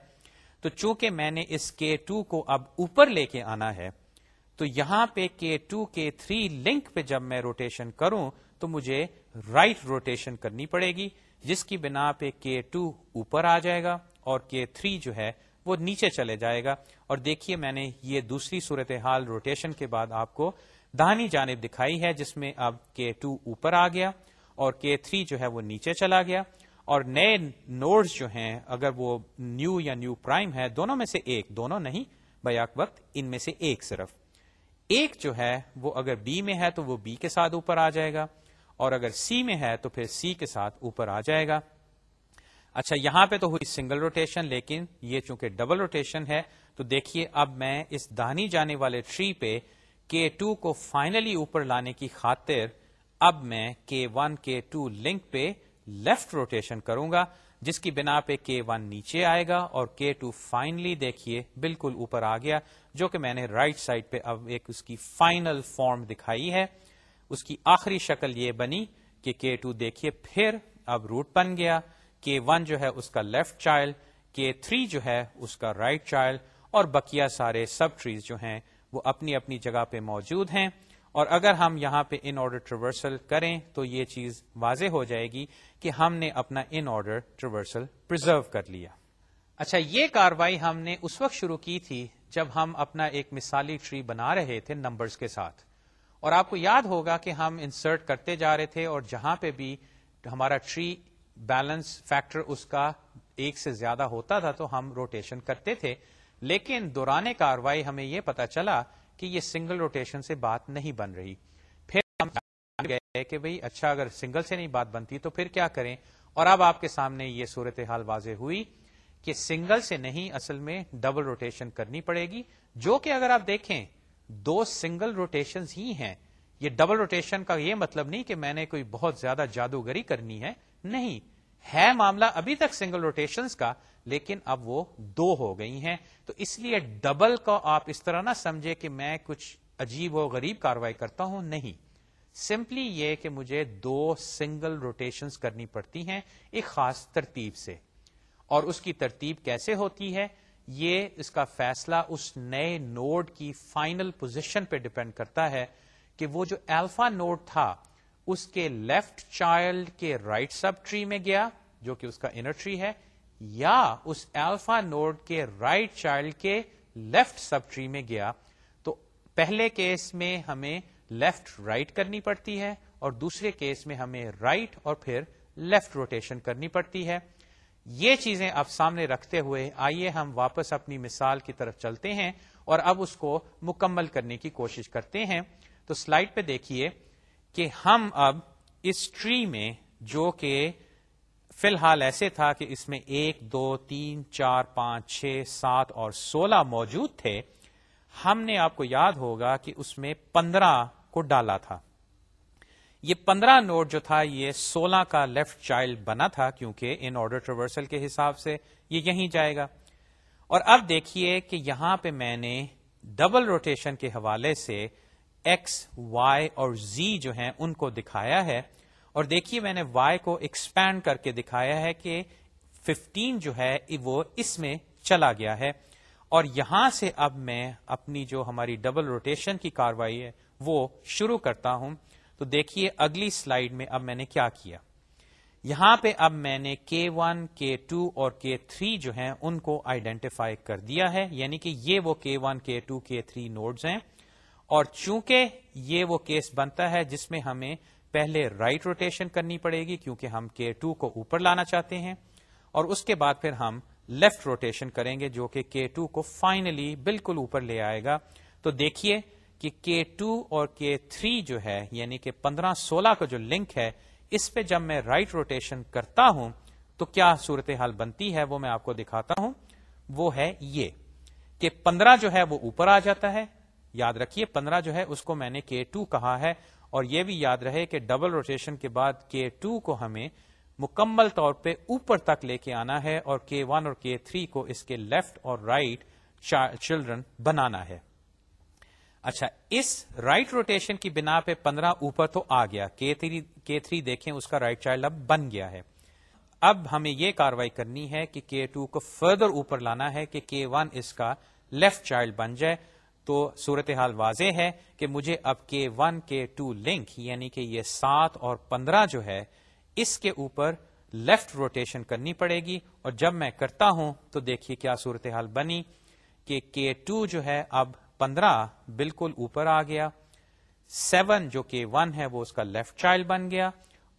تو چونکہ میں نے اس کے ٹو کو اب اوپر لے کے آنا ہے، تو یہاں پہ کے ٹو کے تھری لنک پہ جب میں روٹیشن کروں تو مجھے رائٹ right روٹیشن کرنی پڑے گی، جس کی بنا پہ کے ٹو اوپر آ جائے گا اور کے تھری جو ہے وہ نیچے چلے جائے گا۔ اور دیکھیے میں نے یہ دوسری صورتحال روٹیشن کے بعد آپ کو دہانی جانب دکھائی ہے، جس میں اب کے ٹو اوپر آ گیا اور کے تھری جو ہے وہ نیچے چلا گیا۔ اور نئے نوڈز جو ہیں، اگر وہ نیو یا نیو پرائم ہے، دونوں میں سے ایک، دونوں نہیں بیاک وقت ان میں سے ایک صرف۔ ایک جو ہے، وہ اگر بی میں ہے تو وہ بی کے ساتھ اوپر آ جائے گا، اور اگر سی میں ہے تو پھر سی کے ساتھ اوپر آ جائے گا۔ اچھا یہاں پہ تو ہوئی سنگل روٹیشن، لیکن یہ چونکہ ڈبل روٹیشن ہے، تو دیکھیے اب میں اس دہانی جانے والے ٹری پہ کے ٹو کو فائنلی اوپر لانے کی خاطر اب میں K one K two link پہ لیفٹ روٹیشن کروں گا، جس کی بنا پہ کے ون نیچے آئے گا اور کے ٹو فائنلی دیکھیے بالکل اوپر آ گیا، جو کہ میں نے رائٹ right سائڈ پہ اب ایک اس کی فائنل فارم دکھائی ہے۔ اس کی آخری شکل یہ بنی کہ کے ٹو دیکھیے پھر اب روٹ بن گیا۔ کے ون جو ہے اس کا لیفٹ چائلڈ کے تھری جو ہے اس کا رائٹ right چائلڈ اور بکیا سارے سب ٹریز جو ہیں وہ اپنی اپنی جگہ پہ موجود ہیں۔ اور اگر ہم یہاں پہ ان آرڈر ٹریورسل کریں تو یہ چیز واضح ہو جائے گی کہ ہم نے اپنا ان آرڈر ٹریورسل پرزرو کر لیا۔ اچھا یہ کاروائی ہم نے اس وقت شروع کی تھی جب ہم اپنا ایک مثالی ٹری بنا رہے تھے نمبرز کے ساتھ۔ اور آپ کو یاد ہوگا کہ ہم انسرٹ کرتے جا رہے تھے اور جہاں پہ بھی ہمارا ٹری بیلنس فیکٹر اس کا ایک سے زیادہ ہوتا تھا تو ہم روٹیشن کرتے تھے۔ لیکن دوران کاروائی ہمیں یہ پتا چلا کہ یہ سنگل روٹیشن سے بات نہیں بن رہی۔ پھر ہم گئے کہ بھئی اچھا اگر سنگل سے نہیں بات بنتی تو پھر کیا کریں؟ اور اب آپ کے سامنے یہ صورتحال واضح ہوئی کہ سنگل سے نہیں، اصل میں ڈبل روٹیشن کرنی پڑے گی۔ جو کہ اگر آپ دیکھیں، دو سنگل روٹیشن ہی ہیں۔ یہ ڈبل روٹیشن کا یہ مطلب نہیں کہ میں نے کوئی بہت زیادہ جادوگری کرنی ہے۔ نہیں۔ ہے معاملہ ابھی تک سنگل روٹیشنز کا، لیکن اب وہ دو ہو گئی ہیں۔ تو اس لیے ڈبل کو آپ اس طرح نہ سمجھے کہ میں کچھ عجیب و غریب کاروائی کرتا ہوں، نہیں۔ سمپلی یہ کہ مجھے دو سنگل روٹیشنز کرنی پڑتی ہیں ایک خاص ترتیب سے۔ اور اس کی ترتیب کیسے ہوتی ہے؟ یہ اس کا فیصلہ اس نئے نوڈ کی فائنل پوزیشن پہ ڈپینڈ کرتا ہے کہ وہ جو الفا نوڈ تھا اس کے لیفٹ چائلڈ کے رائٹ سب ٹری میں گیا، جو کہ اس کا انر ٹری ہے، یا اس ایلفا نوڈ کے رائٹ چائلڈ کے لیفٹ سب ٹری میں گیا۔ تو پہلے کیس میں ہمیں لیفٹ رائٹ کرنی پڑتی ہے اور دوسرے کیس میں ہمیں رائٹ اور پھر لیفٹ روٹیشن کرنی پڑتی ہے۔ یہ چیزیں اب سامنے رکھتے ہوئے آئیے ہم واپس اپنی مثال کی طرف چلتے ہیں اور اب اس کو مکمل کرنے کی کوشش کرتے ہیں۔ تو سلائڈ پہ دیکھیے۔ کہ ہم اب اس ٹری میں جو کہ فی الحال ایسے تھا کہ اس میں ایک، دو، تین، چار، پانچ، چھ، سات اور سولہ موجود تھے، ہم نے آپ کو یاد ہوگا کہ اس میں پندرہ کو ڈالا تھا۔ یہ پندرہ نوٹ جو تھا، یہ سولہ کا لیفٹ چائلڈ بنا تھا کیونکہ ان آرڈر ٹریورسل کے حساب سے یہ یہیں جائے گا۔ اور اب دیکھیے کہ یہاں پہ میں نے ڈبل روٹیشن کے حوالے سے ایکس وائی اور زی جو ہیں ان کو دکھایا ہے۔ اور دیکھیے میں نے وائی کو ایکسپینڈ کر کے دکھایا ہے کہ ففٹین جو ہے وہ اس میں چلا گیا ہے۔ اور یہاں سے اب میں اپنی جو ہماری ڈبل روٹیشن کی کاروائی ہے، وہ شروع کرتا ہوں۔ تو دیکھیے اگلی سلائیڈ میں اب میں نے کیا کیا۔ یہاں پہ اب میں نے کے ون کے ٹو اور کے تھری جو ہیں، ان کو آئیڈینٹیفائی کر دیا ہے۔ یعنی کہ یہ وہ کے ون کے ٹو کے تھری نوڈز ہیں۔ اور چونکہ یہ وہ کیس بنتا ہے جس میں ہمیں پہلے رائٹ right روٹیشن کرنی پڑے گی کیونکہ ہم کے ٹو کو اوپر لانا چاہتے ہیں، اور اس کے بعد پھر ہم لیفٹ روٹیشن کریں گے جو کہ کے ٹو کو فائنلی بالکل اوپر لے آئے گا۔ تو دیکھیے کہ کے ٹو اور کے تھری جو ہے یعنی کہ پندرہ سولہ کا جو لنک ہے، اس پہ جب میں رائٹ right روٹیشن کرتا ہوں، تو کیا صورتحال بنتی ہے وہ میں آپ کو دکھاتا ہوں۔ وہ ہے یہ کہ پندرہ جو ہے وہ اوپر آ جاتا ہے یاد رکھیے، پندرہ جو ہے، اس کو میں نے کے ٹو کہا ہے، اور یہ بھی یاد رہے کہ ڈبل روٹیشن کے بعد کے ٹو کو ہمیں مکمل طور پہ اوپر تک لے کے آنا ہے، اور کے ون اور کے تھری کو اس کے لیفٹ اور رائٹ چلڈرن بنانا ہے۔ اچھا اس رائٹ روٹیشن کی بنا پہ پندرہ اوپر تو آ گیا۔ کے تھری دیکھیں، اس کا رائٹ چائلڈ اب بن گیا ہے۔ اب ہمیں یہ کاروائی کرنی ہے کہ کے ٹو کو فردر اوپر لانا ہے کہ کے ون اس کا لیفٹ چائلڈ بن جائے۔ تو صورتحال واضح ہے کہ مجھے اب کے ون کے ٹو لنک یعنی کہ یہ سات اور پندرہ جو ہے، اس کے اوپر لیفٹ روٹیشن کرنی پڑے گی۔ اور جب میں کرتا ہوں تو دیکھیے کیا صورتحال بنی کہ کے ٹو جو ہے اب پندرہ بالکل اوپر آ گیا۔ سیون جو کہ ون ہے وہ اس کا لیفٹ چائلڈ بن گیا۔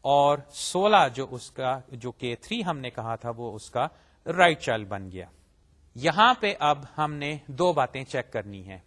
اور سولہ جو اس کا، جو کہ تھری ہم نے کہا تھا، وہ اس کا رائٹ right چائلڈ بن گیا۔ یہاں پہ اب ہم نے دو باتیں چیک کرنی ہیں۔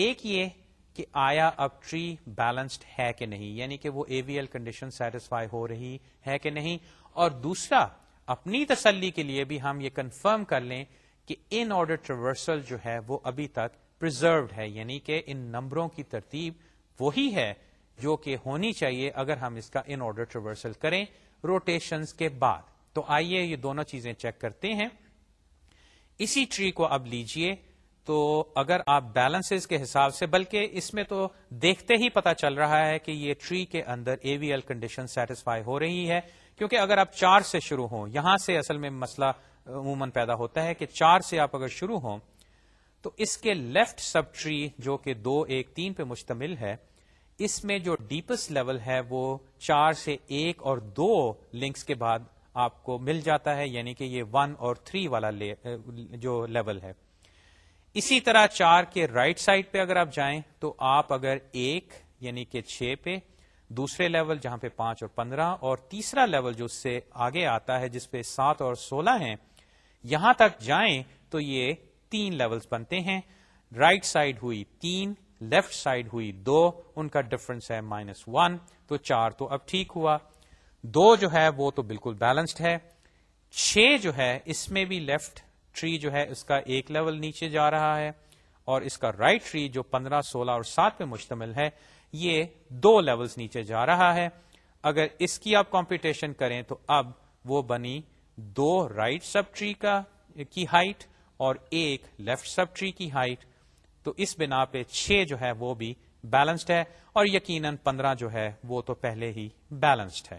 ایک یہ کہ آیا اب ٹری بیلنسڈ ہے کہ نہیں یعنی کہ وہ A V L condition satisfy ہو رہی ہے کہ نہیں؟ اور دوسرا، اپنی تسلی کے لیے بھی ہم یہ کنفرم کر لیں کہ ان آرڈر ٹریورسل جو ہے وہ ابھی تک پرزروڈ ہے یعنی کہ ان نمبروں کی ترتیب وہی ہے جو کہ ہونی چاہیے اگر ہم اس کا ان آرڈر ٹریورسل کریں روٹیشن کے بعد۔ تو آئیے یہ دونوں چیزیں چیک کرتے ہیں۔ اسی ٹری کو اب لیجیے۔ تو اگر آپ بیلنس کے حساب سے، بلکہ اس میں تو دیکھتے ہی پتا چل رہا ہے کہ یہ ٹری کے اندر A V L condition satisfy ہو رہی ہے۔ کیونکہ اگر آپ چار سے شروع ہوں، یہاں سے اصل میں مسئلہ عموماً پیدا ہوتا ہے کہ چار سے آپ اگر شروع ہوں، تو اس کے لیفٹ سب ٹری جو کہ دو ایک تین پہ مشتمل ہے، اس میں جو ڈیپسٹ لیول ہے وہ چار سے ایک اور دو لنکس کے بعد آپ کو مل جاتا ہے یعنی کہ یہ ون اور تھری والا جو لیول ہے۔ اسی طرح چار کے رائٹ right سائڈ پہ اگر آپ جائیں تو آپ اگر ایک یعنی کہ چھ پہ، دوسرے لیول جہاں پہ پانچ اور پندرہ، اور تیسرا لیول جو اس سے آگے آتا ہے، جس پہ سات اور سولہ ہیں، یہاں تک جائیں تو یہ تین لیولز بنتے ہیں۔ رائٹ right سائڈ ہوئی تین لیفٹ سائڈ ہوئی دو، ان کا ڈفرنس ہے مائنس ون تو چار تو اب ٹھیک ہوا۔ دو جو ہے وہ تو بالکل بیلنسڈ ہے۔ چھ جو ہے، اس میں بھی لیفٹ ٹری جو ہے اس کا ایک لیول نیچے جا رہا ہے اور اس کا رائٹ ٹری جو پندرہ، سولہ اور سات پہ مشتمل ہے، یہ دو لیولز نیچے جا رہا ہے۔ اگر اس کی آپ کمپٹیشن کریں تو اب وہ بنی دو رائٹ سب ٹری کا، کی ہائٹ اور ایک لیفٹ سب ٹری کی ہائٹ تو اس بنا پہ چھ جو ہے وہ بھی بیلنسڈ ہے اور یقیناً پندرہ جو ہے وہ تو پہلے ہی بیلنسڈ ہے۔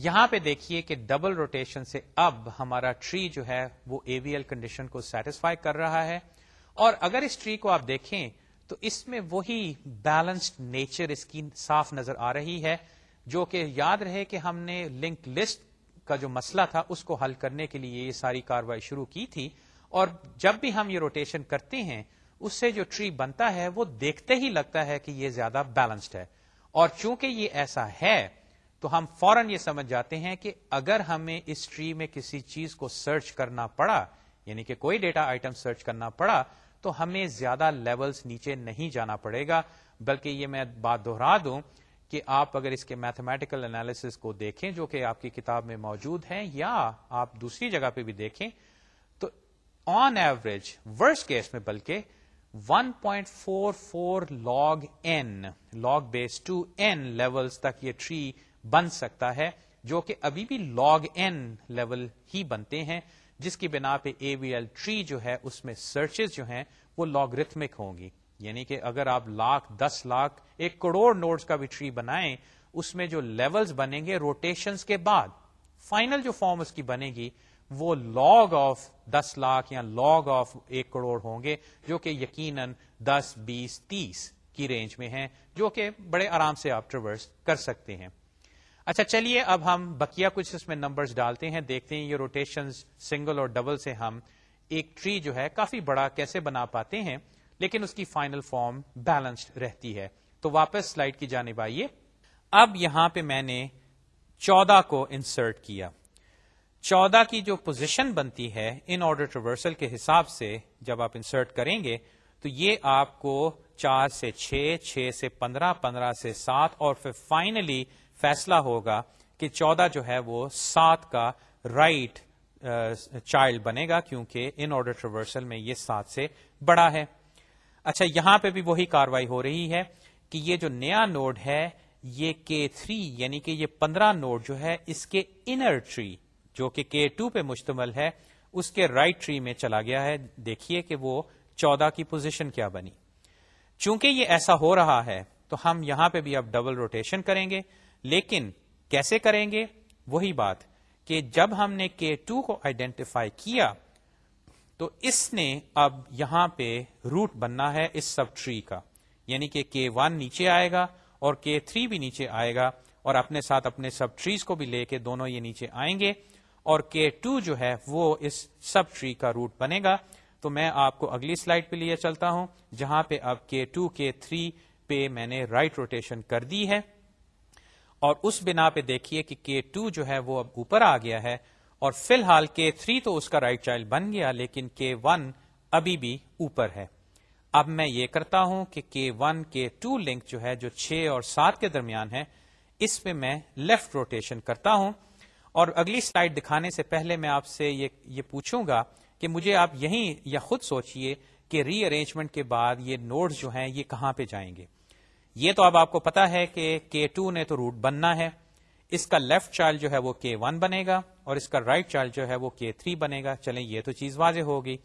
یہاں پہ دیکھیے کہ ڈبل روٹیشن سے اب ہمارا ٹری جو ہے وہ اے وی ایل کنڈیشن کو سیٹسفائی کر رہا ہے۔ اور اگر اس ٹری کو آپ دیکھیں تو اس میں وہی بیلنسڈ نیچر اس کی صاف نظر آ رہی ہے، جو کہ یاد رہے کہ ہم نے لنک لسٹ کا جو مسئلہ تھا، اس کو حل کرنے کے لیے یہ ساری کاروائی شروع کی تھی۔ اور جب بھی ہم یہ روٹیشن کرتے ہیں، اس سے جو ٹری بنتا ہے، وہ دیکھتے ہی لگتا ہے کہ یہ زیادہ بیلنسڈ ہے۔ اور چونکہ یہ ایسا ہے تو ہم فوراً یہ سمجھ جاتے ہیں کہ اگر ہمیں اس ٹری میں کسی چیز کو سرچ کرنا پڑا یعنی کہ کوئی ڈیٹا آئٹم سرچ کرنا پڑا، تو ہمیں زیادہ لیولز نیچے نہیں جانا پڑے گا۔ بلکہ یہ میں بات دہرا دوں کہ آپ اگر اس کے میتھمیٹیکل انالیس کو دیکھیں، جو کہ آپ کی کتاب میں موجود ہیں، یا آپ دوسری جگہ پہ بھی دیکھیں، تو آن ایوریج ورس کیس میں بلکہ 1.44 log N log base two N levels تک یہ ٹری بن سکتا ہے جو کہ ابھی بھی لاگ این لیول ہی بنتے ہیں، جس کی بنا پہ اے وی ایل ٹری جو ہے، اس میں سرچز جو ہیں، وہ لاگریتمک ہوں گی۔ یعنی کہ اگر آپ لاکھ، دس لاکھ، ایک کروڑ نوٹس کا بھی ٹری بنائیں، اس میں جو لیولز بنیں گے روٹیشنز کے بعد فائنل جو فارم اس کی بنے گی، وہ لاگ آف دس لاکھ یا لاگ آف ایک کروڑ ہوں گے، جو کہ یقیناً دس، بیس، تیس کی رینج میں ہیں، جو کہ بڑے آرام سے آپ ٹریورس کر سکتے ہیں۔ اچھا چلیے، اب ہم بکیا کچھ اس میں نمبرز ڈالتے ہیں، دیکھتے ہیں یہ روٹیشن سنگل اور ڈبل سے ہم ایک ٹری جو ہے کافی بڑا کیسے بنا پاتے ہیں، لیکن اس کی فائنل فارم بیلنسڈ رہتی ہے۔ تو واپس سلائڈ کی جانب آئیے۔ اب یہاں پہ میں نے چودہ کو انسرٹ کیا۔ چودہ کی جو پوزیشن بنتی ہے ان آرڈر ٹریورسل کے حساب سے جب آپ انسرٹ کریں گے، تو یہ آپ کو چار سے چھ چھ سے پندرہ پندرہ سے سات اور پھر فائنلی فیصلہ ہوگا کہ چودہ جو ہے وہ سات کا رائٹ چائلڈ بنے گا، کیونکہ ان آرڈر ٹریورسل میں یہ سات سے بڑا ہے۔ اچھا یہاں پہ بھی وہی کاروائی ہو رہی ہے کہ یہ جو نیا نوڈ ہے، یہ کے تھری یعنی کہ یہ پندرہ نوڈ جو ہے، اس کے انر ٹری جو کہ کے ٹو پہ مشتمل ہے، اس کے رائٹ right ٹری میں چلا گیا ہے۔ دیکھیے کہ وہ چودہ کی پوزیشن کیا بنی۔ چونکہ یہ ایسا ہو رہا ہے، تو ہم یہاں پہ بھی اب ڈبل روٹیشن کریں گے۔ لیکن کیسے کریں گے؟ وہی بات کہ جب ہم نے کے ٹو کو آئیڈینٹیفائی کیا، تو اس نے اب یہاں پہ روٹ بننا ہے اس سب ٹری کا یعنی کہ کے ون نیچے آئے گا اور کے تھری بھی نیچے آئے گا اور اپنے ساتھ اپنے سب ٹریز کو بھی لے کے دونوں یہ نیچے آئیں گے اور کے ٹو جو ہے وہ اس سب ٹری کا روٹ بنے گا۔ تو میں آپ کو اگلی سلائڈ پہ لیے چلتا ہوں، جہاں پہ اب کے ٹو کے تھری پہ میں نے رائٹ right روٹیشن کر دی ہے۔ اور اس بنا پہ دیکھیے کہ کے ٹو جو ہے وہ اب اوپر آ گیا ہے اور فی الحال کے تھری تو اس کا رائٹ چائلڈ بن گیا لیکن کے ون ابھی بھی اوپر ہے۔ اب میں یہ کرتا ہوں کہ کے ون کے ٹو لنک جو ہے جو چھ اور سات کے درمیان ہے، اس پہ میں لیفٹ روٹیشن کرتا ہوں۔ اور اگلی سلائڈ دکھانے سے پہلے میں آپ سے یہ یہ پوچھوں گا کہ مجھے آپ یہیں یا خود سوچئے کہ ری ارینجمنٹ کے بعد یہ نوڈ جو ہیں یہ کہاں پہ جائیں گے۔ یہ تو اب آپ کو پتا ہے کہ کے ٹو نے تو روٹ بننا ہے۔ اس کا لیفٹ چائلڈ جو ہے وہ کے ون بنے گا اور اس کا رائٹ right چائلڈ جو ہے وہ کے تھری بنے گا چلیں یہ تو چیز واضح ہوگی۔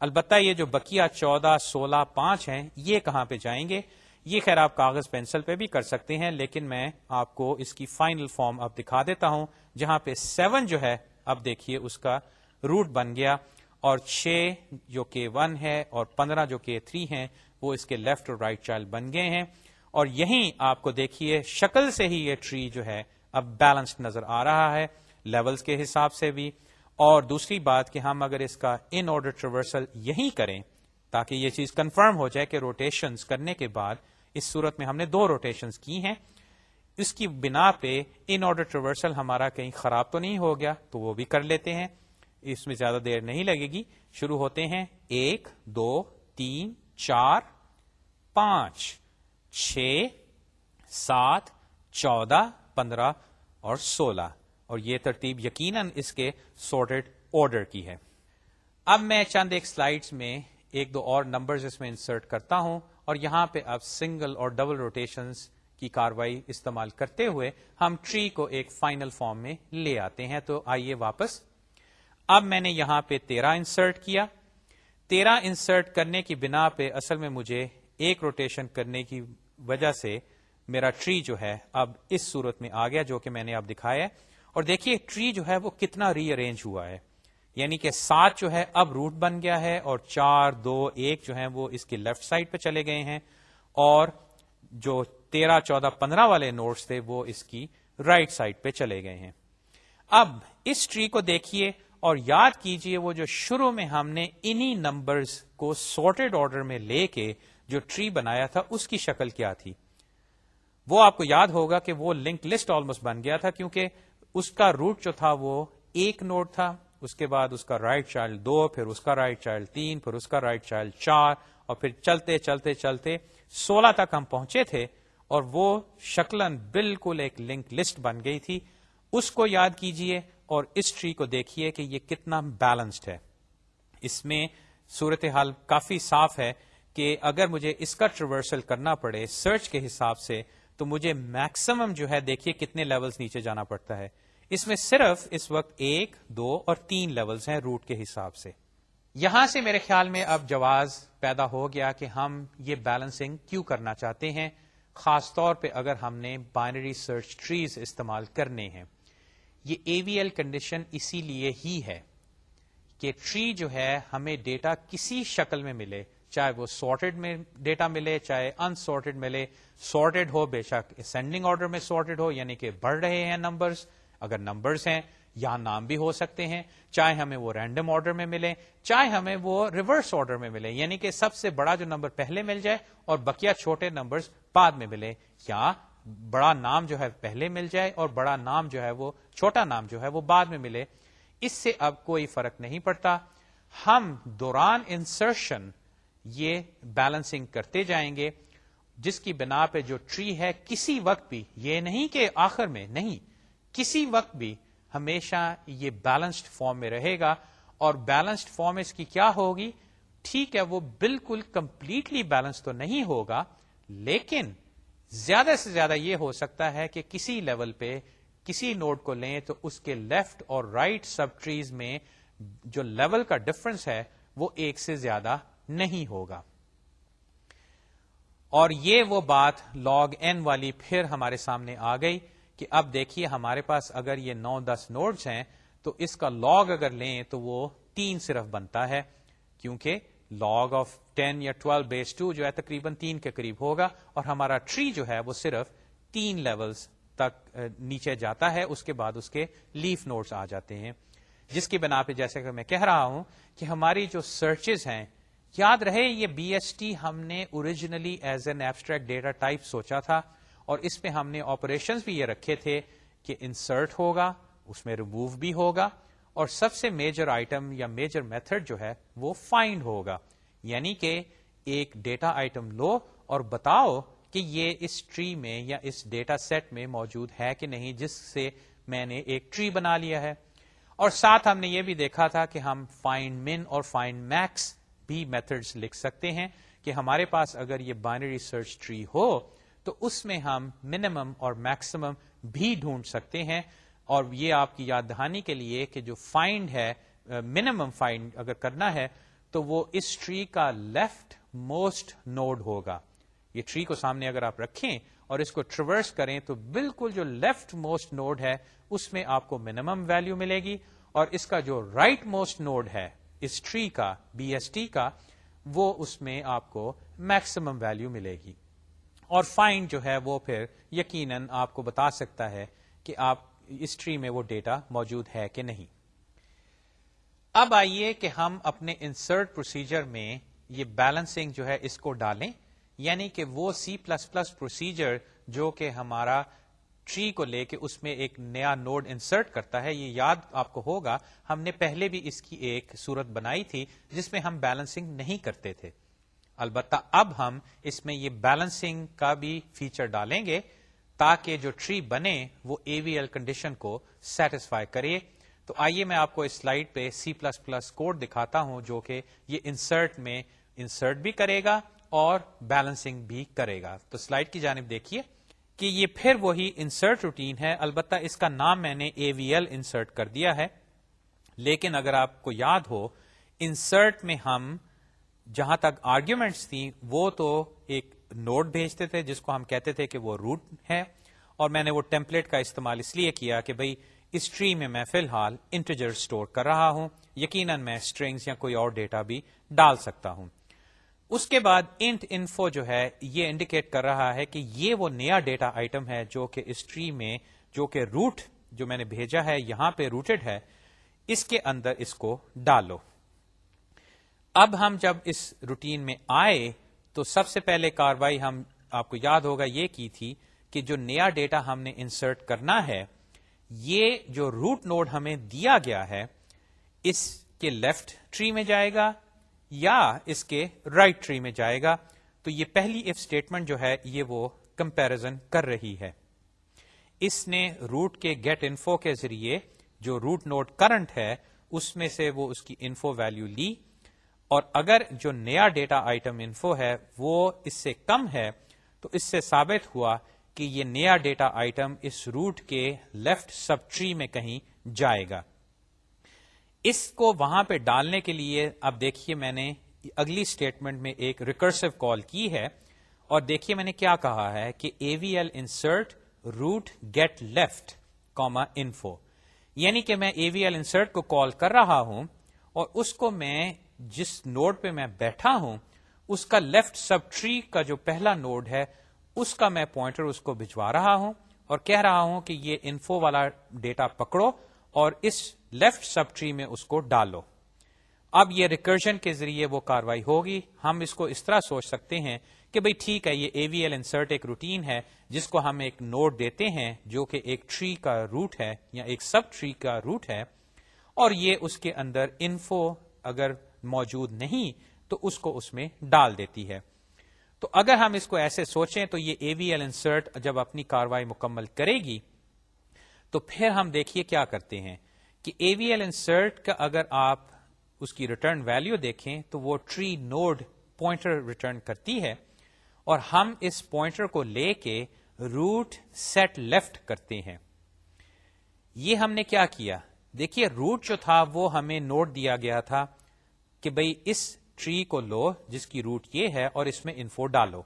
البتہ یہ جو بکیا چودہ، سولہ، پانچ ہیں، یہ کہاں پہ جائیں گے؟ یہ خیر آپ کاغذ پینسل پہ بھی کر سکتے ہیں، لیکن میں آپ کو اس کی فائنل فارم اب دکھا دیتا ہوں، جہاں پہ سیون جو ہے، اب دیکھیے اس کا روٹ بن گیا۔ اور چھ جو کہ ون ہے اور پندرہ جو کہ تھری ہیں، وہ اس کے لیفٹ اور رائٹ چائلڈ بن گئے ہیں۔ اور یہیں آپ کو دیکھیے، شکل سے ہی یہ ٹری جو ہے، اب بیلنسڈ نظر آ رہا ہے لیولز کے حساب سے بھی۔ اور دوسری بات کہ ہم اگر اس کا ان آرڈر ٹریورسل یہی کریں، تاکہ یہ چیز کنفرم ہو جائے کہ روٹیشنز کرنے کے بعد اس صورت میں ہم نے دو روٹیشنز کی ہیں۔ اس کی بنا پہ ان آرڈر ٹریورسل ہمارا کہیں خراب تو نہیں ہو گیا، تو وہ بھی کر لیتے ہیں۔ اس میں زیادہ دیر نہیں لگے گی۔ شروع ہوتے ہیں، ایک، دو، تین، چار، پانچ۔ چھ، سات، چودہ، پندرہ اور سولہ۔ اور یہ ترتیب یقیناً اس کے سارٹیڈ آرڈر کی ہے۔ اب میں چند ایک سلائڈس میں ایک دو اور نمبرز اس میں انسرٹ کرتا ہوں اور یہاں پہ اب سنگل اور ڈبل روٹیشنز کی کاروائی استعمال کرتے ہوئے ہم ٹری کو ایک فائنل فارم میں لے آتے ہیں۔ تو آئیے واپس۔ اب میں نے یہاں پہ تیرہ انسرٹ کیا۔ تیرہ انسرٹ کرنے کی بنا پہ اصل میں مجھے ایک روٹیشن کرنے کی وجہ سے میرا ٹری جو ہے اب اس صورت میں آ گیا جو کہ میں نے اب دکھایا اور دیکھیے ٹری جو ہے وہ کتنا ری ارینج ہوا ہے۔ یعنی کہ سات جو ہے اب روٹ بن گیا ہے اور چار دو ایک جو ہے وہ اس کی لیفٹ سائڈ پہ چلے گئے ہیں۔ اور جو تیرہ چودہ پندرہ والے نوٹس تھے وہ اس کی رائٹ right سائڈ پہ چلے گئے ہیں۔ اب اس ٹری کو دیکھیے اور یاد کیجیے وہ جو شروع میں ہم نے انہی نمبرز کو سارٹیڈ آرڈر میں لے کے جو ٹری بنایا تھا، اس کی شکل کیا تھی؟ وہ آپ کو یاد ہوگا کہ وہ لنک لسٹ آلموسٹ بن گیا تھا، کیونکہ اس کا روٹ جو تھا وہ ایک نوٹ تھا، اس کے بعد اس کا رائٹ چائلڈ دو، پھر اس کا رائٹ چائلڈ تین، پھر اس کا رائٹ چائلڈ چار، اور پھر چلتے چلتے چلتے سولہ تک ہم پہنچے تھے، اور وہ شکلن بالکل ایک لنک لسٹ بن گئی تھی۔ اس کو یاد کیجیے اور اس ٹری کو دیکھیے کہ یہ کتنا بیلنسڈ ہے۔ اس میں صورتحال کافی صاف ہے۔ کہ اگر مجھے اس کا ٹریورسل کرنا پڑے سرچ کے حساب سے، تو مجھے میکسیمم جو ہے دیکھیے کتنے لیولز نیچے جانا پڑتا ہے۔ اس میں صرف اس وقت ایک، دو اور تین لیولز ہیں روٹ کے حساب سے۔ یہاں سے میرے خیال میں اب جواز پیدا ہو گیا کہ ہم یہ بیلنسنگ کیوں کرنا چاہتے ہیں، خاص طور پہ اگر ہم نے بائنری سرچ ٹریز استعمال کرنے ہیں۔ یہ اے وی ایل کنڈیشن اسی لیے ہی ہے کہ ٹری جو ہے ہمیں ڈیٹا کسی شکل میں ملے چاہے وہ سارٹیڈ میں ڈیٹا ملے، چاہے انسارٹیڈ ملے سارٹیڈ ہو، بے شک اسینڈنگ آرڈر میں سارٹیڈ ہو یعنی کہ بڑھ رہے ہیں نمبرز اگر نمبرز ہیں یا نام بھی ہو سکتے ہیں، چاہے ہمیں وہ رینڈم آرڈر میں ملے چاہے ہمیں وہ ریورس آرڈر میں ملے یعنی کہ سب سے بڑا جو نمبر پہلے مل جائے اور بکیا چھوٹے نمبرز بعد میں ملے یا بڑا نام جو ہے پہلے مل جائے اور بڑا نام جو ہے وہ، چھوٹا نام جو ہے وہ بعد میں ملے۔ اس سے اب کوئی فرق نہیں پڑتا۔ ہم دوران انسرشن یہ بیلنسنگ کرتے جائیں گے۔ جس کی بنا پہ جو ٹری ہے، کسی وقت بھی، یہ نہیں کہ آخر میں، نہیں۔ کسی وقت بھی ہمیشہ یہ بیلنسڈ فارم میں رہے گا۔ اور بیلنسڈ فارم اس کی کیا ہوگی؟ ٹھیک ہے، وہ بالکل کمپلیٹلی بیلنس تو نہیں ہوگا، لیکن زیادہ سے زیادہ یہ ہو سکتا ہے کہ کسی لیول پہ، کسی نوٹ کو لیں تو اس کے لیفٹ اور رائٹ سب ٹریز میں جو لیول کا ڈفرنس ہے، وہ ایک سے زیادہ نہیں ہوگا۔ اور یہ وہ بات لاگ این والی پھر ہمارے سامنے آ گئی کہ اب دیکھیے ہمارے پاس اگر یہ نو دس نوڈز ہیں تو اس کا لاگ اگر لیں تو وہ تین صرف بنتا ہے، کیونکہ لاگ آف ٹین یا ٹویلو بیس ٹو جو ہے تقریباً تین کے قریب ہوگا اور ہمارا ٹری جو ہے وہ صرف تین لیولز تک نیچے جاتا ہے، اس کے بعد اس کے لیف نوٹس آ جاتے ہیں۔ جس کی بنا پہ جیسے کہ میں کہہ رہا ہوں کہ ہماری جو سرچز ہیں یاد رہے، یہ بی ایس ٹی ہم نے originally as an abstract data type سوچا تھا، اور اس میں ہم نے آپریشن بھی یہ رکھے تھے کہ انسرٹ ہوگا، اس میں ریموو بھی ہوگا، اور سب سے میجر آئٹم یا میجر میتھڈ جو ہے وہ فائنڈ ہوگا۔ یعنی کہ ایک ڈیٹا آئٹم لو اور بتاؤ کہ یہ اس ٹری میں یا اس ڈیٹا سیٹ میں موجود ہے کہ نہیں، جس سے میں نے ایک ٹری بنا لیا ہے۔ اور ساتھ ہم نے یہ بھی دیکھا تھا کہ ہم فائنڈ من اور فائنڈ میکس بھی میتھڈز لکھ سکتے ہیں کہ ہمارے پاس اگر یہ بائنری سرچ ٹری ہو، تو اس میں ہم منیمم اور میکسیمم بھی ڈھونڈ سکتے ہیں۔ اور یہ آپ کی یاد دہانی کے لیے کہ جو فائنڈ ہے منیمم فائنڈ اگر کرنا ہے، تو وہ اس ٹری کا لیفٹ موسٹ نوڈ ہوگا۔ یہ ٹری کو سامنے اگر آپ رکھیں اور اس کو ٹریورس کریں، تو بالکل جو لیفٹ موسٹ نوڈ ہے، اس میں آپ کو منیمم ویلو ملے گی۔ اور اس کا جو رائٹ موسٹ نوڈ ہے اس ٹری کا بی ایس ٹی کا، وہ اس میں آپ کو میکسیمم ویلو ملے گی۔ اور فائن جو ہے وہ پھر یقیناً آپ کو بتا سکتا ہے کہ آپ اس ٹری میں وہ ڈیٹا موجود ہے کہ نہیں۔ اب آئیے کہ ہم اپنے انسرٹ پروسیجر میں یہ بیلنسنگ جو ہے اس کو ڈالیں یعنی کہ وہ سی پلس پلس پروسیجر جو کہ ہمارا ٹری کو لے کے اس میں ایک نیا نوڈ انسرٹ کرتا ہے، یہ یاد آپ کو ہوگا، ہم نے پہلے بھی اس کی ایک صورت بنائی تھی جس میں ہم بیلنسنگ نہیں کرتے تھے۔ البتہ اب ہم اس میں یہ بیلنسنگ کا بھی فیچر ڈالیں گے تاکہ جو ٹری بنے وہ اے وی ایل کنڈیشن کو سیٹسفائی کرے۔ تو آئیے میں آپ کو اس سلائڈ پہ سی پلس پلس کوڈ دکھاتا ہوں جو کہ یہ انسرٹ میں انسرٹ بھی کرے گا اور بیلنسنگ بھی کرے گا۔ تو سلائڈ کی جانب دیکھیے۔ کہ یہ پھر وہی انسرٹ روٹین ہے، البتہ اس کا نام میں نے اے وی ایل انسرٹ کر دیا ہے۔ لیکن اگر آپ کو یاد ہو انسرٹ میں ہم جہاں تک آرگیومنٹس تھیں، وہ تو ایک نوٹ بھیجتے تھے، جس کو ہم کہتے تھے کہ وہ روٹ ہے۔ اور میں نے وہ ٹیمپلیٹ کا استعمال اس لیے کیا کہ بھائی اس ٹری میں میں فی الحال انٹیجر اسٹور کر رہا ہوں۔ یقیناً میں اسٹرنگس یا کوئی اور ڈیٹا بھی ڈال سکتا ہوں۔ اس کے بعد انٹ انفو جو ہے یہ انڈیکیٹ کر رہا ہے کہ یہ وہ نیا ڈیٹا آئٹم ہے جو کہ اس ٹری میں جو کہ روٹ جو میں نے بھیجا ہے، یہاں پہ روٹڈ ہے، اس کے اندر اس کو ڈالو۔ اب ہم جب اس روٹین میں آئے تو سب سے پہلے کاروائی ہم، آپ کو یاد ہوگا یہ کی تھی کہ جو نیا ڈیٹا ہم نے انسرٹ کرنا ہے، یہ جو روٹ نوڈ ہمیں دیا گیا ہے، اس کے لیفٹ ٹری میں جائے گا یا اس کے رائٹ right ٹری میں جائے گا، تو یہ پہلی اف اسٹیٹمنٹ جو ہے، یہ وہ کمپیرزن کر رہی ہے۔ اس نے روٹ کے گیٹ انفو کے ذریعے جو روٹ نوٹ کرنٹ ہے، اس میں سے وہ اس کی انفو ویلو لی۔ اور اگر جو نیا ڈیٹا آئٹم انفو ہے، وہ اس سے کم ہے، تو اس سے ثابت ہوا کہ یہ نیا ڈیٹا آئٹم اس روٹ کے لیفٹ سب ٹری میں کہیں جائے گا۔ اس کو وہاں پہ ڈالنے کے لیے، اب دیکھیے میں نے اگلی اسٹیٹمنٹ میں ایک ریکرسو کال کی ہے، اور دیکھیے میں نے کیا کہا ہے کہ A V L insert root get left comma info یعنی کہ میں اے وی ایل انسرٹ کو کال کر رہا ہوں، اور اس کو میں جس نوڈ پہ میں بیٹھا ہوں، اس کا لیفٹ سب ٹری کا جو پہلا نوڈ ہے، اس کا میں پوائنٹر اس کو بھجوا رہا ہوں، اور کہہ رہا ہوں کہ یہ انفو والا ڈیٹا پکڑو، اور اس لیفٹ سب ٹری میں اس کو ڈالو۔ اب یہ ریکرجن کے ذریعے وہ کاروائی ہوگی۔ ہم اس کو اس طرح سوچ سکتے ہیں کہ بھئی ٹھیک ہے، یہ اے وی ایل انسرٹ ایک روٹین ہے، جس کو ہم ایک نوٹ دیتے ہیں جو کہ ایک ٹری کا روٹ ہے یا ایک سب ٹری کا روٹ ہے، اور یہ اس کے اندر انفو اگر موجود نہیں تو اس کو اس میں ڈال دیتی ہے۔ تو اگر ہم اس کو ایسے سوچیں تو یہ اے وی ایل انسرٹ جب اپنی کاروائی مکمل کرے گی تو پھر ہم دیکھیے کیا کرتے ہیں۔ کہ اے وی ایل انسرٹ کا اگر آپ اس کی ریٹرن ویلو دیکھیں تو وہ ٹری نوڈ پوائنٹر ریٹرن کرتی ہے اور ہم اس پوائنٹر کو لے کے روٹ سیٹ لیفٹ کرتے ہیں۔ یہ ہم نے کیا کیا؟ دیکھیے روٹ جو تھا وہ ہمیں نوٹ دیا گیا تھا کہ بھئی اس ٹری کو لو جس کی روٹ یہ ہے اور اس میں انفو ڈالو۔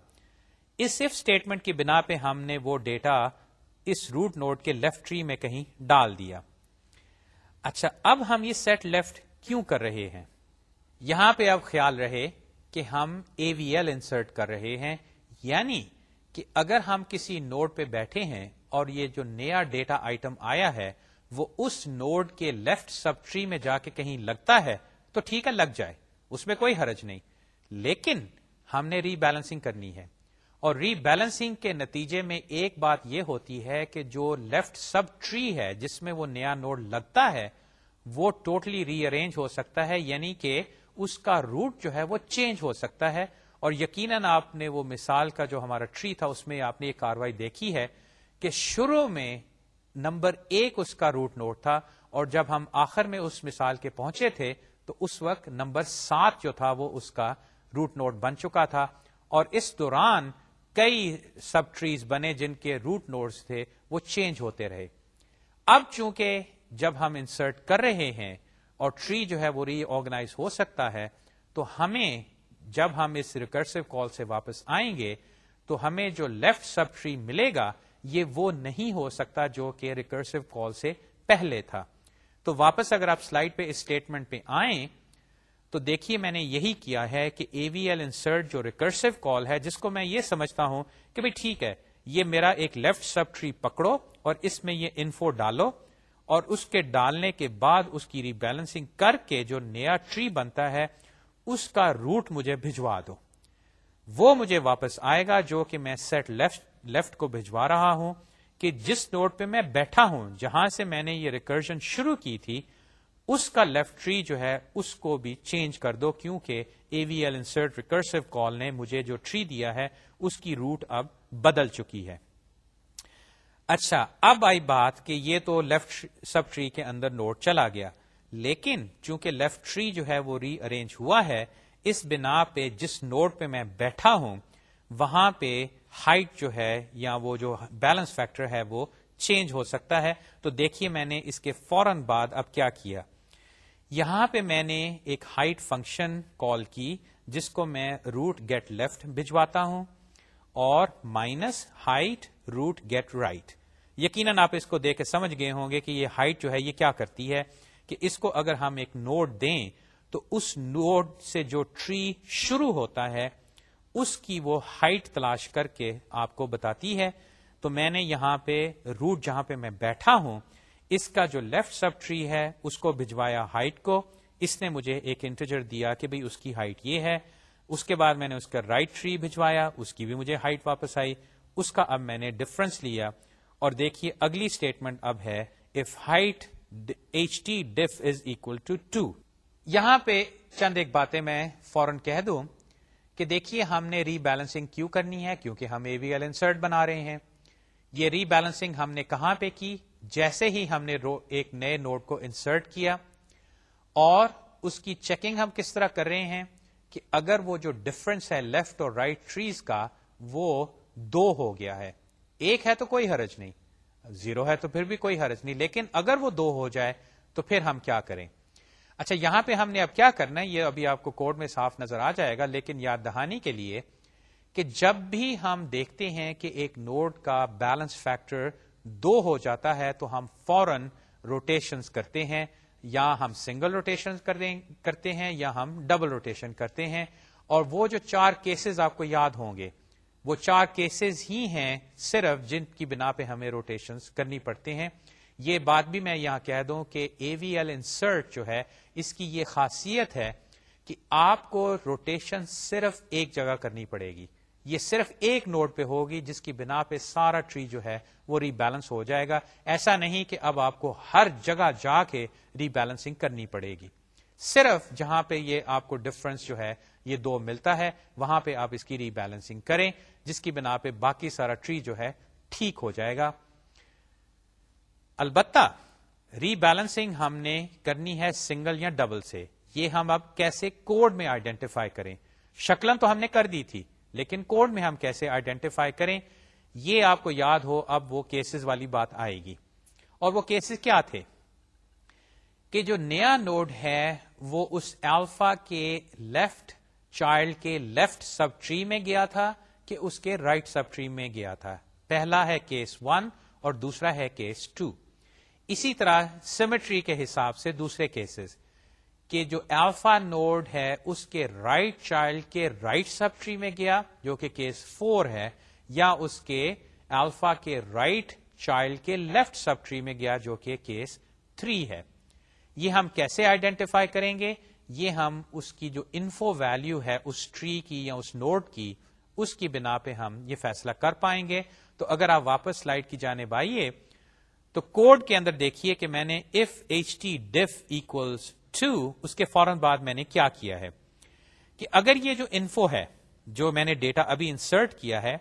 اس صرف اسٹیٹمنٹ کی بنا پہ ہم نے وہ ڈیٹا اس روٹ نوڈ کے لیفٹ ٹری میں کہیں ڈال دیا۔ اچھا اب ہم یہ سیٹ لیفٹ کیوں کر رہے ہیں؟ یہاں پہ اب خیال رہے کہ ہم اے وی ایل انسرٹ کر رہے ہیں یعنی کہ اگر ہم کسی نوڈ پہ بیٹھے ہیں اور یہ جو نیا ڈیٹا آئٹم آیا ہے، وہ اس نوڈ کے لیفٹ سب ٹری میں جا کے کہیں لگتا ہے، تو ٹھیک ہے، لگ جائے، اس میں کوئی حرج نہیں۔ لیکن ہم نے ری بیلنسنگ کرنی ہے۔ اور ری بیلنسنگ کے نتیجے میں ایک بات یہ ہوتی ہے کہ جو لیفٹ سب ٹری ہے، جس میں وہ نیا نوڈ لگتا ہے، وہ ٹوٹلی ری ارینج ہو سکتا ہے یعنی کہ اس کا روٹ جو ہے وہ چینج ہو سکتا ہے۔ اور یقیناً آپ نے وہ مثال کا جو ہمارا ٹری تھا، اس میں آپ نے یہ کاروائی دیکھی ہے کہ شروع میں نمبر ایک اس کا روٹ نوٹ تھا۔ اور جب ہم آخر میں اس مثال کے پہنچے تھے، تو اس وقت نمبر سات جو تھا، وہ اس کا روٹ نوٹ بن چکا تھا۔ اور اس دوران کئی سب ٹریز بنے جن کے روٹ نوٹس تھے، وہ چینج ہوتے رہے۔ اب چونکہ جب ہم انسرٹ کر رہے ہیں اور ٹری جو ہے وہ ری آرگنائز ہو سکتا ہے، تو ہمیں جب ہم اس ریکرسو کال سے واپس آئیں گے، تو ہمیں جو لیفٹ سب ٹری ملے گا، یہ وہ نہیں ہو سکتا جو کہ ریکرسو کال سے پہلے تھا۔ تو واپس اگر آپ سلائڈ پہ اسٹیٹمنٹ پہ آئیں تو دیکھیے میں نے یہی کیا ہے کہ اے وی ایل انسرٹ جو ریکرسو کال ہے، جس کو میں یہ سمجھتا ہوں کہ بھائی ٹھیک ہے، یہ میرا ایک لیفٹ سب ٹری پکڑو اور اس میں یہ انفو ڈالو اور اس کے ڈالنے کے بعد اس کی ری بیلنسنگ کر کے جو نیا ٹری بنتا ہے، اس کا روٹ مجھے بھجوا دو۔ وہ مجھے واپس آئے گا جو کہ میں سیٹ لیفٹ لیفٹ کو بھجوا رہا ہوں کہ جس نوٹ پہ میں بیٹھا ہوں، جہاں سے میں نے یہ ریکرجن شروع کی تھی اس کا لیفٹ ٹری جو ہے، اس کو بھی چینج کر دو کیونکہ A V L insert recursive call نے مجھے جو ٹری دیا ہے، اس کی روٹ اب بدل چکی ہے۔ اچھا اب آئی بات کہ یہ تو لیفٹ سب ٹری کے اندر نوٹ چلا گیا۔ لیکن چونکہ لیفٹ ٹری جو ہے وہ ری ارینج ہوا ہے، اس بنا پہ جس نوٹ پہ میں بیٹھا ہوں، وہاں پہ ہائٹ جو ہے یا وہ جو بیلنس فیکٹر ہے وہ چینج ہو سکتا ہے۔ تو دیکھیے میں نے اس کے فوراً بعد اب کیا کیا۔ یہاں پہ میں نے ایک ہائٹ فنکشن کال کی جس کو میں روٹ گیٹ لیفٹ بھجواتا ہوں اور minus height root get right یقیناً آپ اس کو دیکھ کے سمجھ گئے ہوں گے کہ یہ ہائٹ جو ہے یہ کیا کرتی ہے کہ اس کو اگر ہم ایک نوڈ دیں تو اس نوڈ سے جو ٹری شروع ہوتا ہے اس کی وہ ہائٹ تلاش کر کے آپ کو بتاتی ہے تو میں نے یہاں پہ روٹ جہاں پہ میں بیٹھا ہوں اس کا جو لیفٹ سب ٹری ہے، اس کو بھجوایا ہائٹ کو۔ اس نے مجھے ایک انٹرجر دیا کہ بھئی اس کی ہائٹ یہ ہے۔ اس کے بعد میں نے اس کا رائٹ ٹری بھجوایا، اس کی بھی مجھے ہائٹ واپس آئی۔ اس کا اب میں نے ڈفرنس لیا۔ اور دیکھیے اگلی اسٹیٹمنٹ اب ہے if height H T diff is equal to two یہاں پہ چند ایک باتیں میں فورن کہہ دوں کہ دیکھیے ہم نے ری بیلنسنگ کیوں کرنی ہے؟ کیونکہ ہم اے وی ایل انسرٹ بنا رہے ہیں۔ یہ ری بیلنسنگ ہم نے کہاں پہ کی؟ جیسے ہی ہم نے ایک نئے نوٹ کو انسرٹ کیا اور اس کی چیکنگ ہم کس طرح کر رہے ہیں کہ اگر وہ جو ڈفرنس ہے لیفٹ اور رائٹ right ٹریز کا وہ دو ہو گیا ہے۔ ایک ہے تو کوئی حرج نہیں۔ زیرو ہے تو پھر بھی کوئی حرج نہیں۔ لیکن اگر وہ دو ہو جائے تو پھر ہم کیا کریں؟ اچھا یہاں پہ ہم نے اب کیا کرنا ہے؟ یہ ابھی آپ کو کوڈ میں صاف نظر آ جائے گا، لیکن یاد دہانی کے لیے کہ جب بھی ہم دیکھتے ہیں کہ ایک نوڈ کا بیلنس فیکٹر دو ہو جاتا ہے تو ہم فورن روٹیشن کرتے ہیں، یا ہم سنگل روٹیشن کرتے ہیں، یا ہم ڈبل روٹیشن کرتے ہیں۔ اور وہ جو چار کیسز آپ کو یاد ہوں گے، وہ چار کیسز ہی ہیں صرف جن کی بنا پہ ہمیں روٹیشن کرنی پڑتے ہیں۔ یہ بات بھی میں یہاں کہہ دوں کہ اے وی ایل انسرٹ جو ہے، اس کی یہ خاصیت ہے کہ آپ کو روٹیشن صرف ایک جگہ کرنی پڑے گی۔ یہ صرف ایک نوڈ پہ ہوگی جس کی بنا پہ سارا ٹری جو ہے وہ ری بیلنس ہو جائے گا۔ ایسا نہیں کہ اب آپ کو ہر جگہ جا کے ری بیلنسنگ کرنی پڑے گی۔ صرف جہاں پہ یہ آپ کو ڈفرنس جو ہے یہ دو ملتا ہے، وہاں پہ آپ اس کی ری بیلنسنگ کریں، جس کی بنا پہ باقی سارا ٹری جو ہے ٹھیک ہو جائے گا۔ البتہ ری بیلنسنگ ہم نے کرنی ہے سنگل یا ڈبل سے۔ یہ ہم اب کیسے کوڈ میں آئیڈینٹیفائی کریں؟ شکلن تو ہم نے کر دی تھی۔ لیکن کوڈ میں ہم کیسے آئیڈینٹیفائی کریں، یہ آپ کو یاد ہو، اب وہ کیسز والی بات آئے گی۔ اور وہ کیسز کیا تھے؟ کہ جو نیا نوڈ ہے، وہ اس الفا کے لیفٹ چائلڈ کے لیفٹ سب ٹری میں گیا تھا کہ اس کے رائٹ سب ٹری میں گیا تھا۔ پہلا ہے کیس ون اور دوسرا ہے کیس ٹو اسی طرح سیمیٹری کے حساب سے دوسرے کیسز کہ جو الفا نوڈ ہے، اس کے رائٹ right چائلڈ کے رائٹ right سب ٹری میں گیا، جو کہ کیس فور ہے، یا اس کے الفا کے رائٹ right چائلڈ کے لیفٹ سب ٹری میں گیا، جو کہ کیس تھری ہے۔ یہ ہم کیسے آئیڈینٹیفائی کریں گے؟ یہ ہم اس کی جو انفو ویلو ہے، اس ٹری کی یا اس نوڈ کی، اس کی بنا پہ ہم یہ فیصلہ کر پائیں گے۔ تو اگر آپ واپس سلائڈ کی جانب آئیے، تو کوڈ کے اندر دیکھیے کہ میں نے if H T diff equals to اس کے فوراً بعد میں نے کیا کیا ہے کہ اگر یہ جو انفو ہے، جو میں نے ڈیٹا ابھی انسرٹ کیا ہے،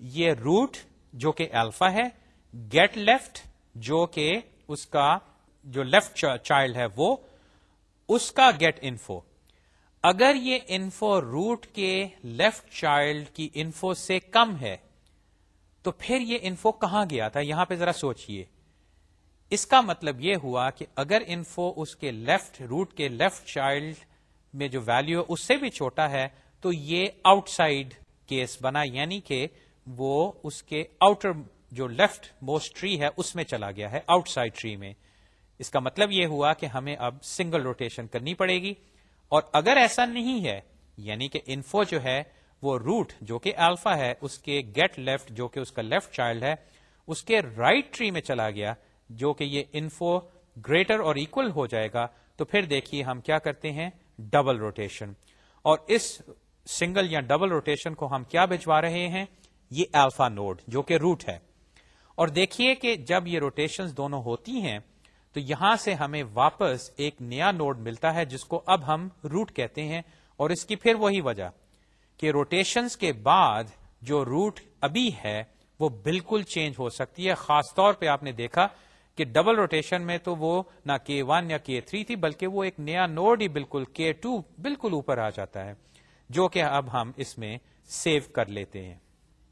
یہ روٹ جو کہ الفا ہے گیٹ لیفٹ جو کہ اس کا جو لیفٹ چائلڈ ہے وہ، اس کا گیٹ انفو اگر یہ انفو روٹ کے لیفٹ چائلڈ کی انفو سے کم ہے، تو پھر یہ انفو کہاں گیا تھا؟ یہاں پہ ذرا سوچئے۔ اس کا مطلب یہ ہوا کہ اگر انفو اس کے لیفٹ روٹ کے لیفٹ چائلڈ میں جو ویلو اس سے بھی چھوٹا ہے، تو یہ آؤٹ سائڈ کیس بنا یعنی کہ وہ اس کے آؤٹر جو لیفٹ موسٹ ٹری ہے، اس میں چلا گیا ہے آؤٹ سائڈ ٹری میں۔ اس کا مطلب یہ ہوا کہ ہمیں اب سنگل روٹیشن کرنی پڑے گی۔ اور اگر ایسا نہیں ہے یعنی کہ انفو جو ہے، وہ روٹ جو کہ الفا ہے، اس کے گیٹ لیفٹ جو کہ اس کا لیفٹ چائلڈ ہے، اس کے رائٹ right ٹری میں چلا گیا جو کہ یہ انفو گریٹر اور اکول ہو جائے گا، تو پھر دیکھیے ہم کیا کرتے ہیں؟ ڈبل روٹیشن اور اس سنگل یا ڈبل روٹیشن کو ہم کیا بھجوا رہے ہیں؟ یہ الفا نوڈ جو کہ روٹ ہے. اور دیکھیے کہ جب یہ روٹیشن دونوں ہوتی ہیں، تو یہاں سے ہمیں واپس ایک نیا نوڈ ملتا ہے، جس کو اب ہم روٹ کہتے ہیں. اور اس کی پھر وہی وجہ، کہ روٹیشنز کے بعد جو روٹ ابھی ہے، وہ بالکل چینج ہو سکتی ہے. خاص طور پہ آپ نے دیکھا کہ ڈبل روٹیشن میں تو وہ نہ کے ون یا کے تھری تھی، بلکہ وہ ایک نیا نوڈ ہی بالکل کے ٹو بالکل اوپر آ جاتا ہے، جو کہ اب ہم اس میں سیو کر لیتے ہیں۔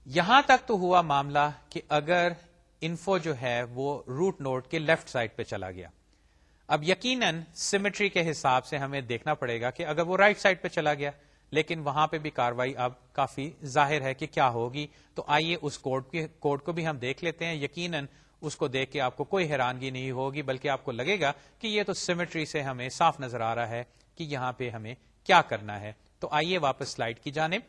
یہاں تک تو ہوا معاملہ کہ اگر انفو جو ہے وہ روٹ نوڈ کے لیفٹ سائڈ پہ چلا گیا۔ اب یقیناً سیمیٹری کے حساب سے ہمیں دیکھنا پڑے گا کہ اگر وہ رائٹ right سائڈ پہ چلا گیا، لیکن وہاں پہ بھی کاروائی اب کافی ظاہر ہے کہ کیا ہوگی۔ تو آئیے اس کوڈ کو بھی ہم دیکھ لیتے ہیں۔ یقیناً اس کو دیکھ کے آپ کو کوئی حیرانگی نہیں ہوگی، بلکہ آپ کو لگے گا کہ یہ تو سیمیٹری سے ہمیں صاف نظر آ رہا ہے کہ یہاں پہ ہمیں کیا کرنا ہے۔ تو آئیے واپس سلائڈ کی جانب۔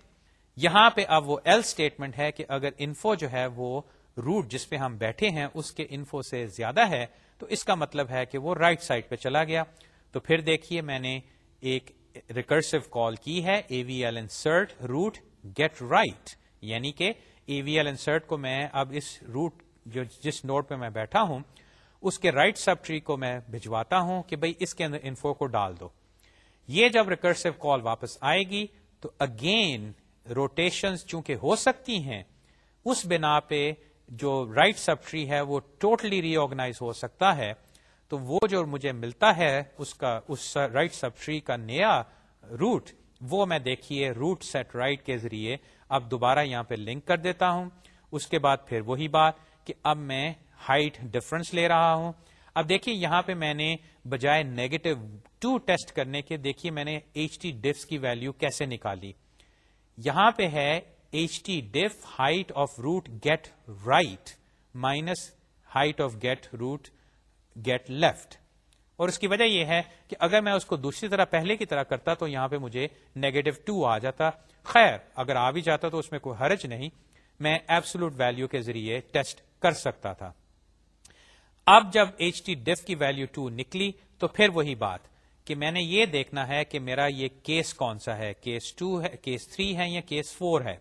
یہاں پہ اب وہ ایل اسٹیٹمنٹ ہے کہ اگر انفو جو ہے وہ روٹ جس پہ ہم بیٹھے ہیں اس کے انفو سے زیادہ ہے، تو اس کا مطلب ہے کہ وہ رائٹ right سائڈ پہ چلا گیا۔ تو پھر دیکھیے میں نے ایک ریکرسو کال کی ہے A V L insert root get right یعنی کہ اے وی ایل انسرٹ کو میں اب اس روٹ جو جس نوٹ پہ میں بیٹھا ہوں، اس کے رائٹ سب ٹری کو میں بھجواتا ہوں کہ بھائی اس کے اندر انفو کو ڈال دو۔ یہ جب ریکرسو کال واپس آئے گی، تو اگین روٹیشن چونکہ ہو سکتی ہیں، اس بنا پہ جو رائٹ سب ٹری ہے، وہ ٹوٹلی ری آرگنائز ہو سکتا ہے۔ تو وہ جو مجھے ملتا ہے، اس کا، اس رائٹ سب ٹری کا نیا روٹ وہ میں دیکھیے روٹ سیٹ رائٹ کے ذریعے اب دوبارہ یہاں پہ لنک کر دیتا ہوں۔ اس کے بعد پھر وہی بات۔ کہ اب میں ہائٹ ڈفرنس لے رہا ہوں۔ اب دیکھیے یہاں پہ میں نے بجائے نیگیٹو ٹو ٹیسٹ کرنے کے دیکھیے میں نے ایچ ٹی ڈفس کی ویلو کیسے نکالی۔ یہاں پہ ہے H T diff height of root get right minus height of get root get left اور اس کی وجہ یہ ہے کہ اگر میں اس کو دوسری طرح پہلے کی طرح کرتا تو یہاں پہ مجھے نیگیٹو ٹو آ جاتا۔ خیر، اگر آ بھی جاتا تو اس میں کوئی حرج نہیں۔ میں ایبسلوٹ ویلو کے ذریعے ٹیسٹ کر سکتا تھا۔ اب جب ایچ ٹی ڈیف کی ویلو ٹو نکلی تو پھر وہی بات کہ میں نے یہ دیکھنا ہے کہ میرا یہ کیس کون سا ہے؟ کیس ٹو ہے کیس تھری ہے یا کیس فور ہے؟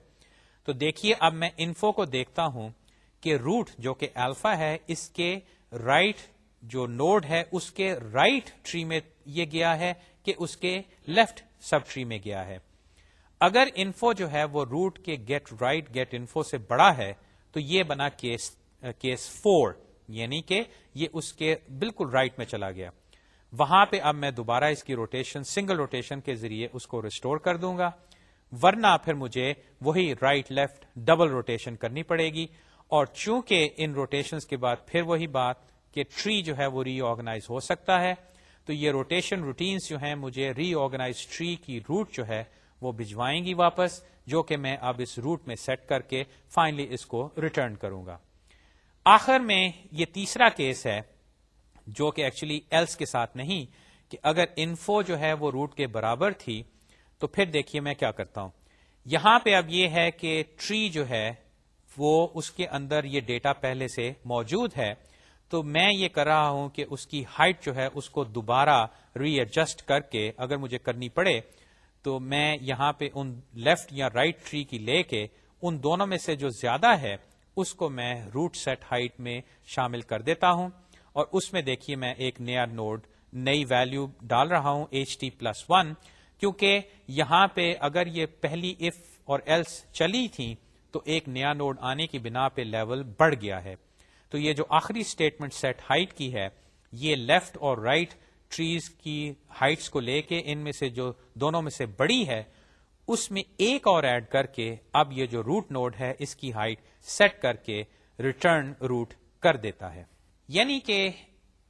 تو دیکھیے، اب میں انفو کو دیکھتا ہوں کہ روٹ جو کہ الفا ہے، اس کے رائٹ right جو نوڈ ہے، اس کے رائٹ right ٹری میں یہ گیا ہے کہ اس کے لیفٹ سب ٹری میں گیا ہے۔ اگر انفو جو ہے وہ روٹ کے گیٹ رائٹ گیٹ انفو سے بڑا ہے، تو یہ بنا کیس Uh, کیس فور یعنی کہ یہ اس کے بالکل رائٹ right میں چلا گیا۔ وہاں پہ اب میں دوبارہ اس کی روٹیشن سنگل روٹیشن کے ذریعے اس کو ریسٹور کر دوں گا۔ ورنہ پھر مجھے وہی رائٹ لیفٹ ڈبل روٹیشن کرنی پڑے گی۔ اور چونکہ ان روٹیشن کے بعد پھر وہی بات کہ ٹری جو ہے وہ ری آرگنائز ہو سکتا ہے، تو یہ روٹیشن روٹینز جو ہیں مجھے ری آرگنائز ٹری کی روٹ جو ہے وہ بھجوائیں گی واپس، جو کہ میں اب اس روٹ میں سیٹ کر کے فائنلی اس کو ریٹرن کروں گا۔ آخر میں یہ تیسرا کیس ہے جو کہ ایکچولی ایلس کے ساتھ نہیں، کہ اگر انفو جو ہے وہ روٹ کے برابر تھی، تو پھر دیکھیے میں کیا کرتا ہوں۔ یہاں پہ اب یہ ہے کہ ٹری جو ہے، وہ اس کے اندر یہ ڈیٹا پہلے سے موجود ہے۔ تو میں یہ کر رہا ہوں کہ اس کی ہائٹ جو ہے، اس کو دوبارہ ری ایڈجسٹ کر کے اگر مجھے کرنی پڑے، تو میں یہاں پہ ان لیفٹ یا رائٹ right ٹری کی لے کے ان دونوں میں سے جو زیادہ ہے اس کو میں روٹ سیٹ ہائٹ میں شامل کر دیتا ہوں اور اس میں دیکھیے میں ایک نیا نوڈ نئی ویلو ڈال رہا ہوں ایچ ٹی پلس ون کیونکہ یہاں پہ اگر یہ پہلی اف اور ایلس چلی تھی تو ایک نیا نوڈ آنے کی بنا پہ لیول بڑھ گیا ہے۔ تو یہ جو آخری اسٹیٹمنٹ سیٹ ہائٹ کی ہے، یہ لیفٹ اور رائٹ right ٹریز کی ہائٹس کو لے کے ان میں سے جو دونوں میں سے بڑی ہے اس میں ایک اور ایڈ کر کے اب یہ جو روٹ نوڈ ہے، اس کی ہائٹ سیٹ کر کے ریٹرن روٹ کر دیتا ہے۔ یعنی کہ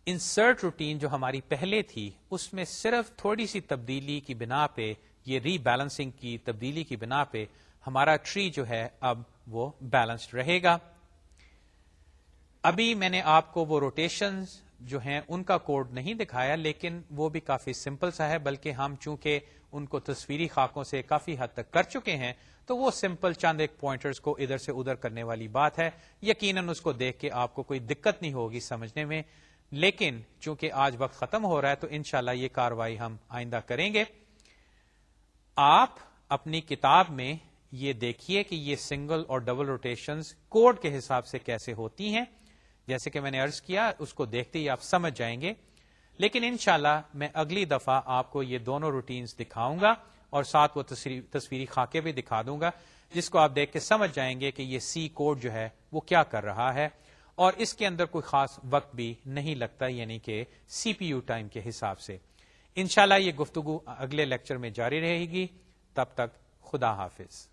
انسرٹ روٹین جو ہماری پہلے تھی، اس میں صرف تھوڑی سی تبدیلی کی بنا پہ، یہ ری بیلنسنگ کی تبدیلی کی بنا پہ ہمارا ٹری جو ہے، اب وہ بیلنسڈ رہے گا۔ ابھی میں نے آپ کو وہ روٹیشن جو ہیں، ان کا کوڈ نہیں دکھایا، لیکن وہ بھی کافی سمپل سا ہے، بلکہ ہم چونکہ ان کو تصویری خاکوں سے کافی حد تک کر چکے ہیں، تو وہ سمپل چند ایک پوائنٹرز کو ادھر سے ادھر کرنے والی بات ہے۔ یقیناً اس کو دیکھ کے آپ کو کوئی دقت نہیں ہوگی سمجھنے میں۔ لیکن چونکہ آج وقت ختم ہو رہا ہے، تو انشاءاللہ یہ کاروائی ہم آئندہ کریں گے۔ آپ اپنی کتاب میں یہ دیکھیے کہ یہ سنگل اور ڈبل روٹیشنز کوڈ کے حساب سے کیسے ہوتی ہیں۔ جیسے کہ میں نے ارض کیا، اس کو دیکھتے ہی آپ سمجھ جائیں گے۔ لیکن انشاءاللہ میں اگلی دفعہ آپ کو یہ دونوں روٹینز دکھاؤں گا اور ساتھ وہ تصویری خاکے بھی دکھا دوں گا، جس کو آپ دیکھ کے سمجھ جائیں گے کہ یہ سی کوڈ جو ہے وہ کیا کر رہا ہے۔ اور اس کے اندر کوئی خاص وقت بھی نہیں لگتا یعنی کہ سی پی یو ٹائم کے حساب سے۔ انشاءاللہ یہ گفتگو اگلے لیکچر میں جاری رہے گی۔ تب تک خدا حافظ۔